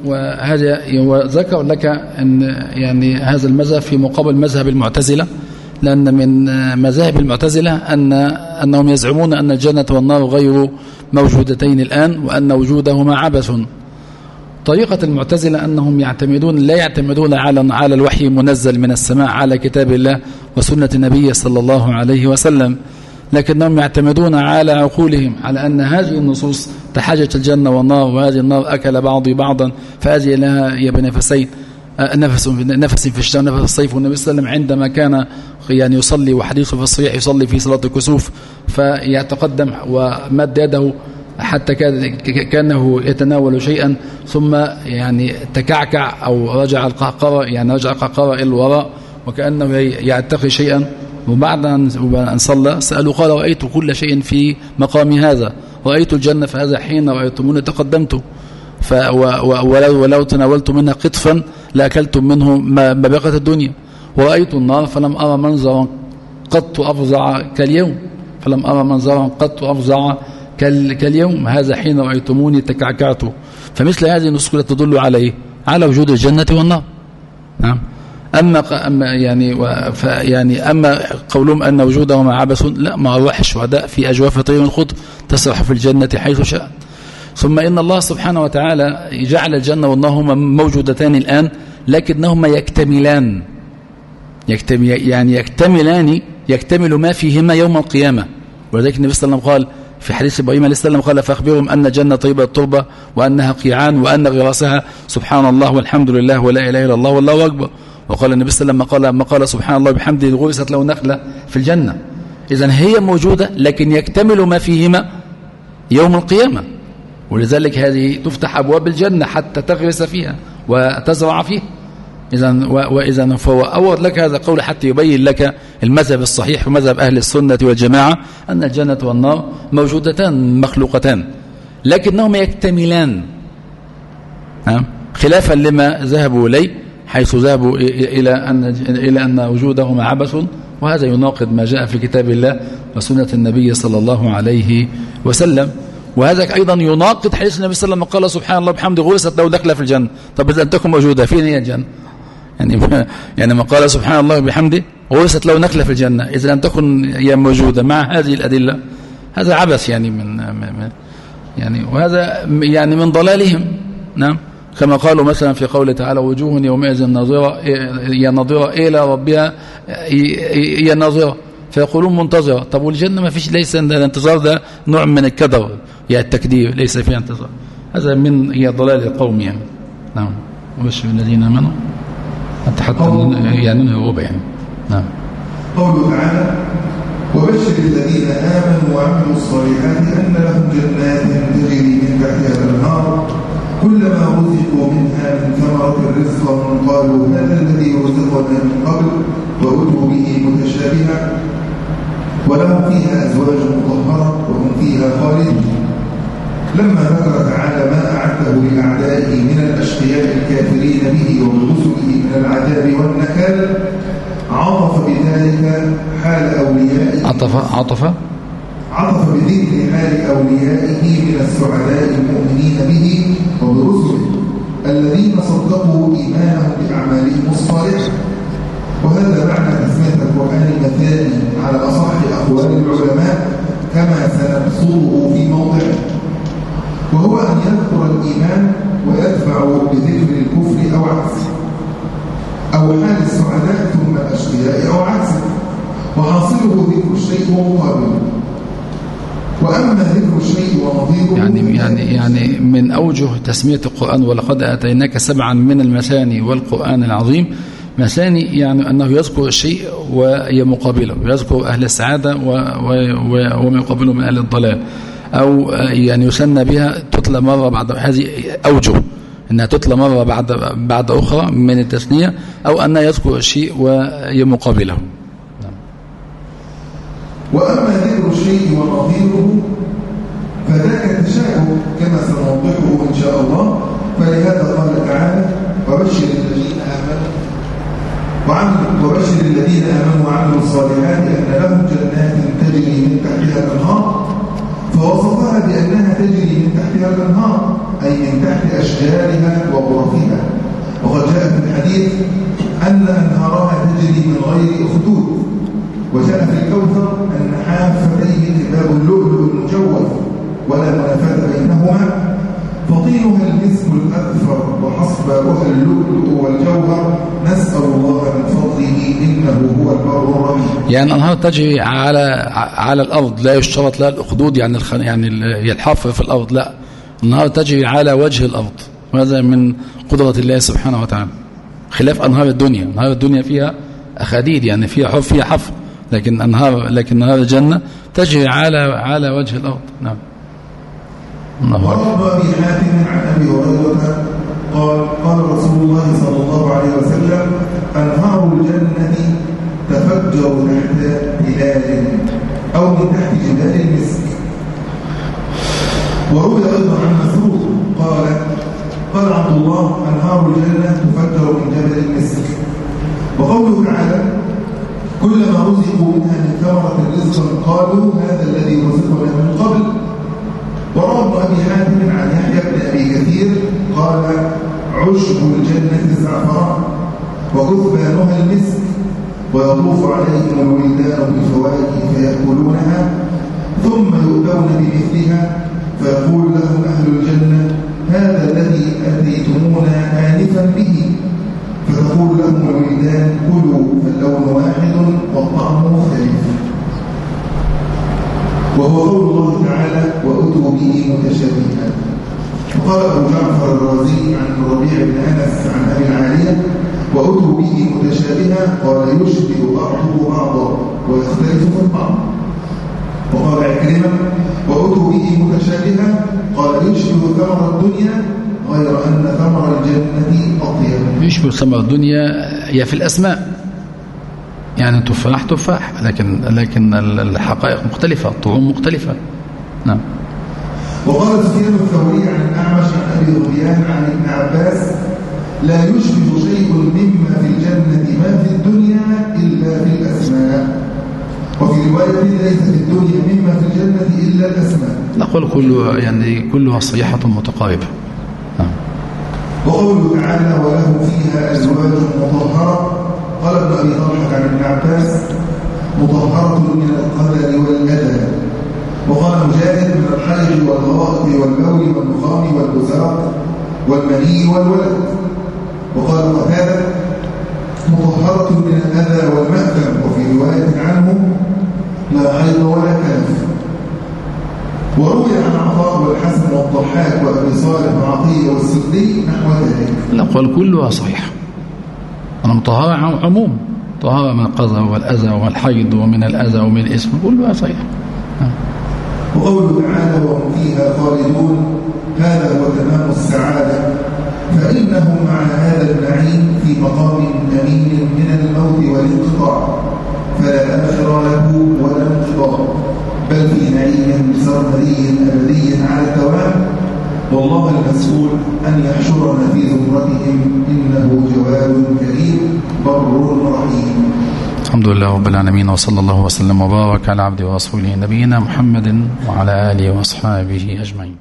وهذا وذكر لك أن يعني هذا المذهب في مقابل مذهب المعتزلة. لأن من مذاهب المعتزلة أن أنهم يزعمون أن الجنة والنار غير موجودتين الآن وأن وجودهما عبث. طريقة المعتزلة أنهم يعتمدون لا يعتمدون على على الوحي المنزل من السماء على كتاب الله وسنة النبي صلى الله عليه وسلم لكنهم يعتمدون على عقولهم على أن هذه النصوص تحاجت الجنة والنار وهذه النار أكل بعضي بعضا فهذه لها يا بنفسين نفس نفس في الشتاء ونفس الصيف. والنبي صلى الله عليه وسلم عندما كان يعني يصلي وحديثه في الصحيح يصلي في صلاة الكسوف فيتقدم ومد يده حتى كأنه يتناول شيئا ثم يعني تكعكع أو رجع القهقرة يعني رجع القهقرة إلى الوراء وكأنه يعتقي شيئا. وبعد أن صلى سألوا قال رأيت كل شيء في مقام هذا رأيت الجنة فهذا حين رأيتموني تقدمت. ولو, ولو تناولت منها قطفا لأكلتم منه ما بقت الدنيا. ورأيت النار فلم أرى منظرا قط أفظع كاليوم. فلم أرى منظرا قط أفظع كاليوم. هذا حين رأيتموني تكعكعت. فمثل هذه النسخة تدل على إيه؟ على وجود الجنة والنار. نعم. أما أما يعني يعني أما قولهم أن وجودهما عبث لا ما أرواح الشهداء في أجواف طيب الخضر تسرح في الجنة حيث شاء ثم إن الله سبحانه وتعالى جعل الجنة والنار هما موجودتان الآن لكنهما يكتملان. يكتمل يعني يكتملان يكتمل ما فيهما يوم القيامة. ولذلك النبي صلى الله عليه وسلم قال في حديث إبراهيم عليه السلام قال فأخبرهم أن الجنة طيبة التربة وأنها قيعان وأن غراسها سبحان الله والحمد لله ولا إله إلا الله والله أكبر. وقال النبي صلى الله عليه وسلم ما قال, قال سبحان الله بحمده غرست له نخلة في الجنة. إذا هي موجودة لكن يكتمل ما فيهما يوم القيامة. ولذلك هذه تفتح أبواب الجنة حتى تغرس فيها وتزرع فيها إذا وإذا فهو أورد لك هذا القول حتى يبين لك المذهب الصحيح ومذهب أهل السنة والجماعة أن الجنة والنار موجودتان مخلوقتان لكنهما يكتملان. خلافا لما ذهبوا إليه حيث ذهبوا إلى أن, إلى أن وجودهما عبث وهذا يناقض ما جاء في كتاب الله وسنة النبي صلى الله عليه وسلم. وهذا أيضا يناقض حديث النبي صلى الله عليه وسلم قال سبحان الله بحمده غرست له دخل في الجنة. طب أن تكن موجودة فين هي الجنة؟ يعني يعني ما قال سبحان الله بحمده غرست له نخلة في الجنة. إذا لم تكن هي موجودة مع هذه الأدلة هذا عبث يعني من يعني وهذا يعني من ضلالهم. نعم. كما قالوا مثلا في قوله تعالى وجوه يومئذ ناظرة هي ناظرة إلى ربها هي ناظرة. فيقولون منتظرة. طب والجنة ما فيش ليس الانتظار ده نوع من الكدر. يعني التكدير ليس فيها انتظار هذا من هي ضلال القوم يعني. نعم. وبشر الذين آمنوا. حتى حتى يعني هو يعني. نعم. قوله تعالى وبشر الذين آمنوا وعملوا الصالحات أن لهم جنات تجري من تحتها الأنهار كلما رزقوا منها من ثمرة رزقا قالوا هذا الذي رزقنا من قبل وأتوا به متشابها ولهم فيها أزواج مطهرة وهم فيها خالدون. لما ذكر تعالى ما أعده لأعدائه من الأشقياء الكافرين به وبرسله من العذاب والنكال عطف بذلك حال أوليائه. عطف عطف؟ عطف بذكر حال أوليائه من السعداء المؤمنين به وبرسله الذين صدقوا إيمانهم بأعمالهم الصالحة. وهذا معنى تسمية القرآن المثاني على أصح أقوال العلماء كما سنبصره في موضعه. وهو أن يذكر الإيمان ويدفع بذكر الكفر أو عكسه أو حال السعداء ثم الأشقياء أو عكسه وحاصله ذكر الشيء ومقابله وأما ذكر الشيء ونظيره يعني يعني يعني من أوجه تسمية القرآن ولقد آتيناك سبعا من المثاني والقرآن العظيم. مثاني يعني أنه يذكر الشيء وهي مقابله. يذكر أهل السعادة وما يقابله من أهل الضلال. أو يعني يسنى بها تتلى مرة بعد هذه أوجه أنها تتلى مرة بعد بعد أخرى من التثنية أو أنها يذكر الشيء ويمقابله. وأما ذكر الشيء ونظيره فذاك التشابه كما سنوضحه إن شاء الله. فلهذا قال تعالى وبشر الذين آمنوا وعملوا وبشر الذين آمنوا وعملوا الصالحات أن لهم جنات تجري من تحتها الأنهار فوصفها بأنها تجري من تحتها الأنهار أي من تحت أشجارها وغرفها. وقد جاء في الحديث أن أنهارها تجري من غير أخدود وجاء في الكوثر أن حافتيه كتاب اللؤلؤ المجوف ولا منافاة بينهما فطينها المسك الأكثر وحصباؤها اللؤلؤ والجوهر. نسأل الله من فضله إنه هو البر الرحيم. يعني الأنهار تجري على على الأرض لا يشترط لها الأخدود يعني الخ... يعني الحفر في الأرض لا. الأنهار تجري على وجه الأرض. وهذا من قدرة الله سبحانه وتعالى. خلاف أنهار الدنيا. أنهار الدنيا فيها أخاديد يعني فيها حفر فيها حفر. لكن أنهار لكن أنهار الجنة تجري على على وجه الأرض. نعم. وروى ابي حاتم عن أبي هريرة قال قال رسول الله صلى الله عليه وسلم أنهار الجنة تفجر تحت هلال أو من تحت جبال المسك. وروي أيضا عن مسروق قال قال عبد الله أنهار الجنة تفجر من جبل المسك. وقوله تعالى كلما رزقوا منها من ثمره رزقا قالوا هذا الذي رزقنا من قبل. ابن أبي حاتم عن يحيى بن أبي كثير قال عشب الجنة الزعفران وكثبانها المسك ويطوف عليهم الولدان بالفواكه فيأكلونها ثم يؤتون بمثلها فيقول لهم أهل الجنة هذا الذي أتيتمونا انفا به؟ فتقول لهم الولدان كلوا فاللون واحد والطعم مختلف. وهو الله تعالى وأتوا به متشابها. وقال أبو جعفر الرازي عن الربيع بن أنس عن أبي العالية وأتوا به متشابها قال يشبه بعضه بعضا ويختلف في البعض وقال عكرمة وأتوا به متشابها قال يشبه ثمر الدنيا غير أن ثمر الجنة أطيب. يشبه ثمر الدنيا هي في الأسماء. يعني تفاح تفاح لكن لكن الحقائق مختلفة الطعوم مختلفة. نعم. وقال سفيان الثوري عن الأعمش عن أبي ظبيان عن ابن عباس لا يشبه شيء مما في الجنة ما في الدنيا إلا في الأسماء. وفي رواية ليس في الدنيا مما في الجنة إلا الأسماء. نقول كله يعني كلها صيحة متقاربة. نعم. وقوله تعالى وله فيها أزواج مطهرة قال ابن أبي طلحة عن ابن عباس مطهرة من القدر والأذى وقال مجاهد من الحيض والغائط والبول والنخام والبزاق والمني والولد. وقال قتادة مطهرة من الأذى والمأثم وفي رواية عنه لا حيض ولا كلف وروي عن عطاء والحسن والضحاك وأبي صالح وعطيه والسدي نحو ذلك. الأقوال كلها صحيحة. أنا عم- عموم. طهارة من القذى والأذى والحيض ومن الأذى ومن الإسم كلها صحيحة نعم. وقوله تعالى وهم فيها خالدون. هذا هو تمام السعادة. فإنهم مع هذا النعيم في مقام أمين من الموت والانقطاع. فلا آخر له ولا انقضاء بل في نعيم سرمدي أبدي على الدوام والله المسؤول أن يحشرنا في زمرتهم إنه جواد كريم بر رحيم. الحمد لله رب العالمين وصلى الله وسلم وبارك على عبده ورسوله نبينا محمد وعلى آله وأصحابه أجمعين.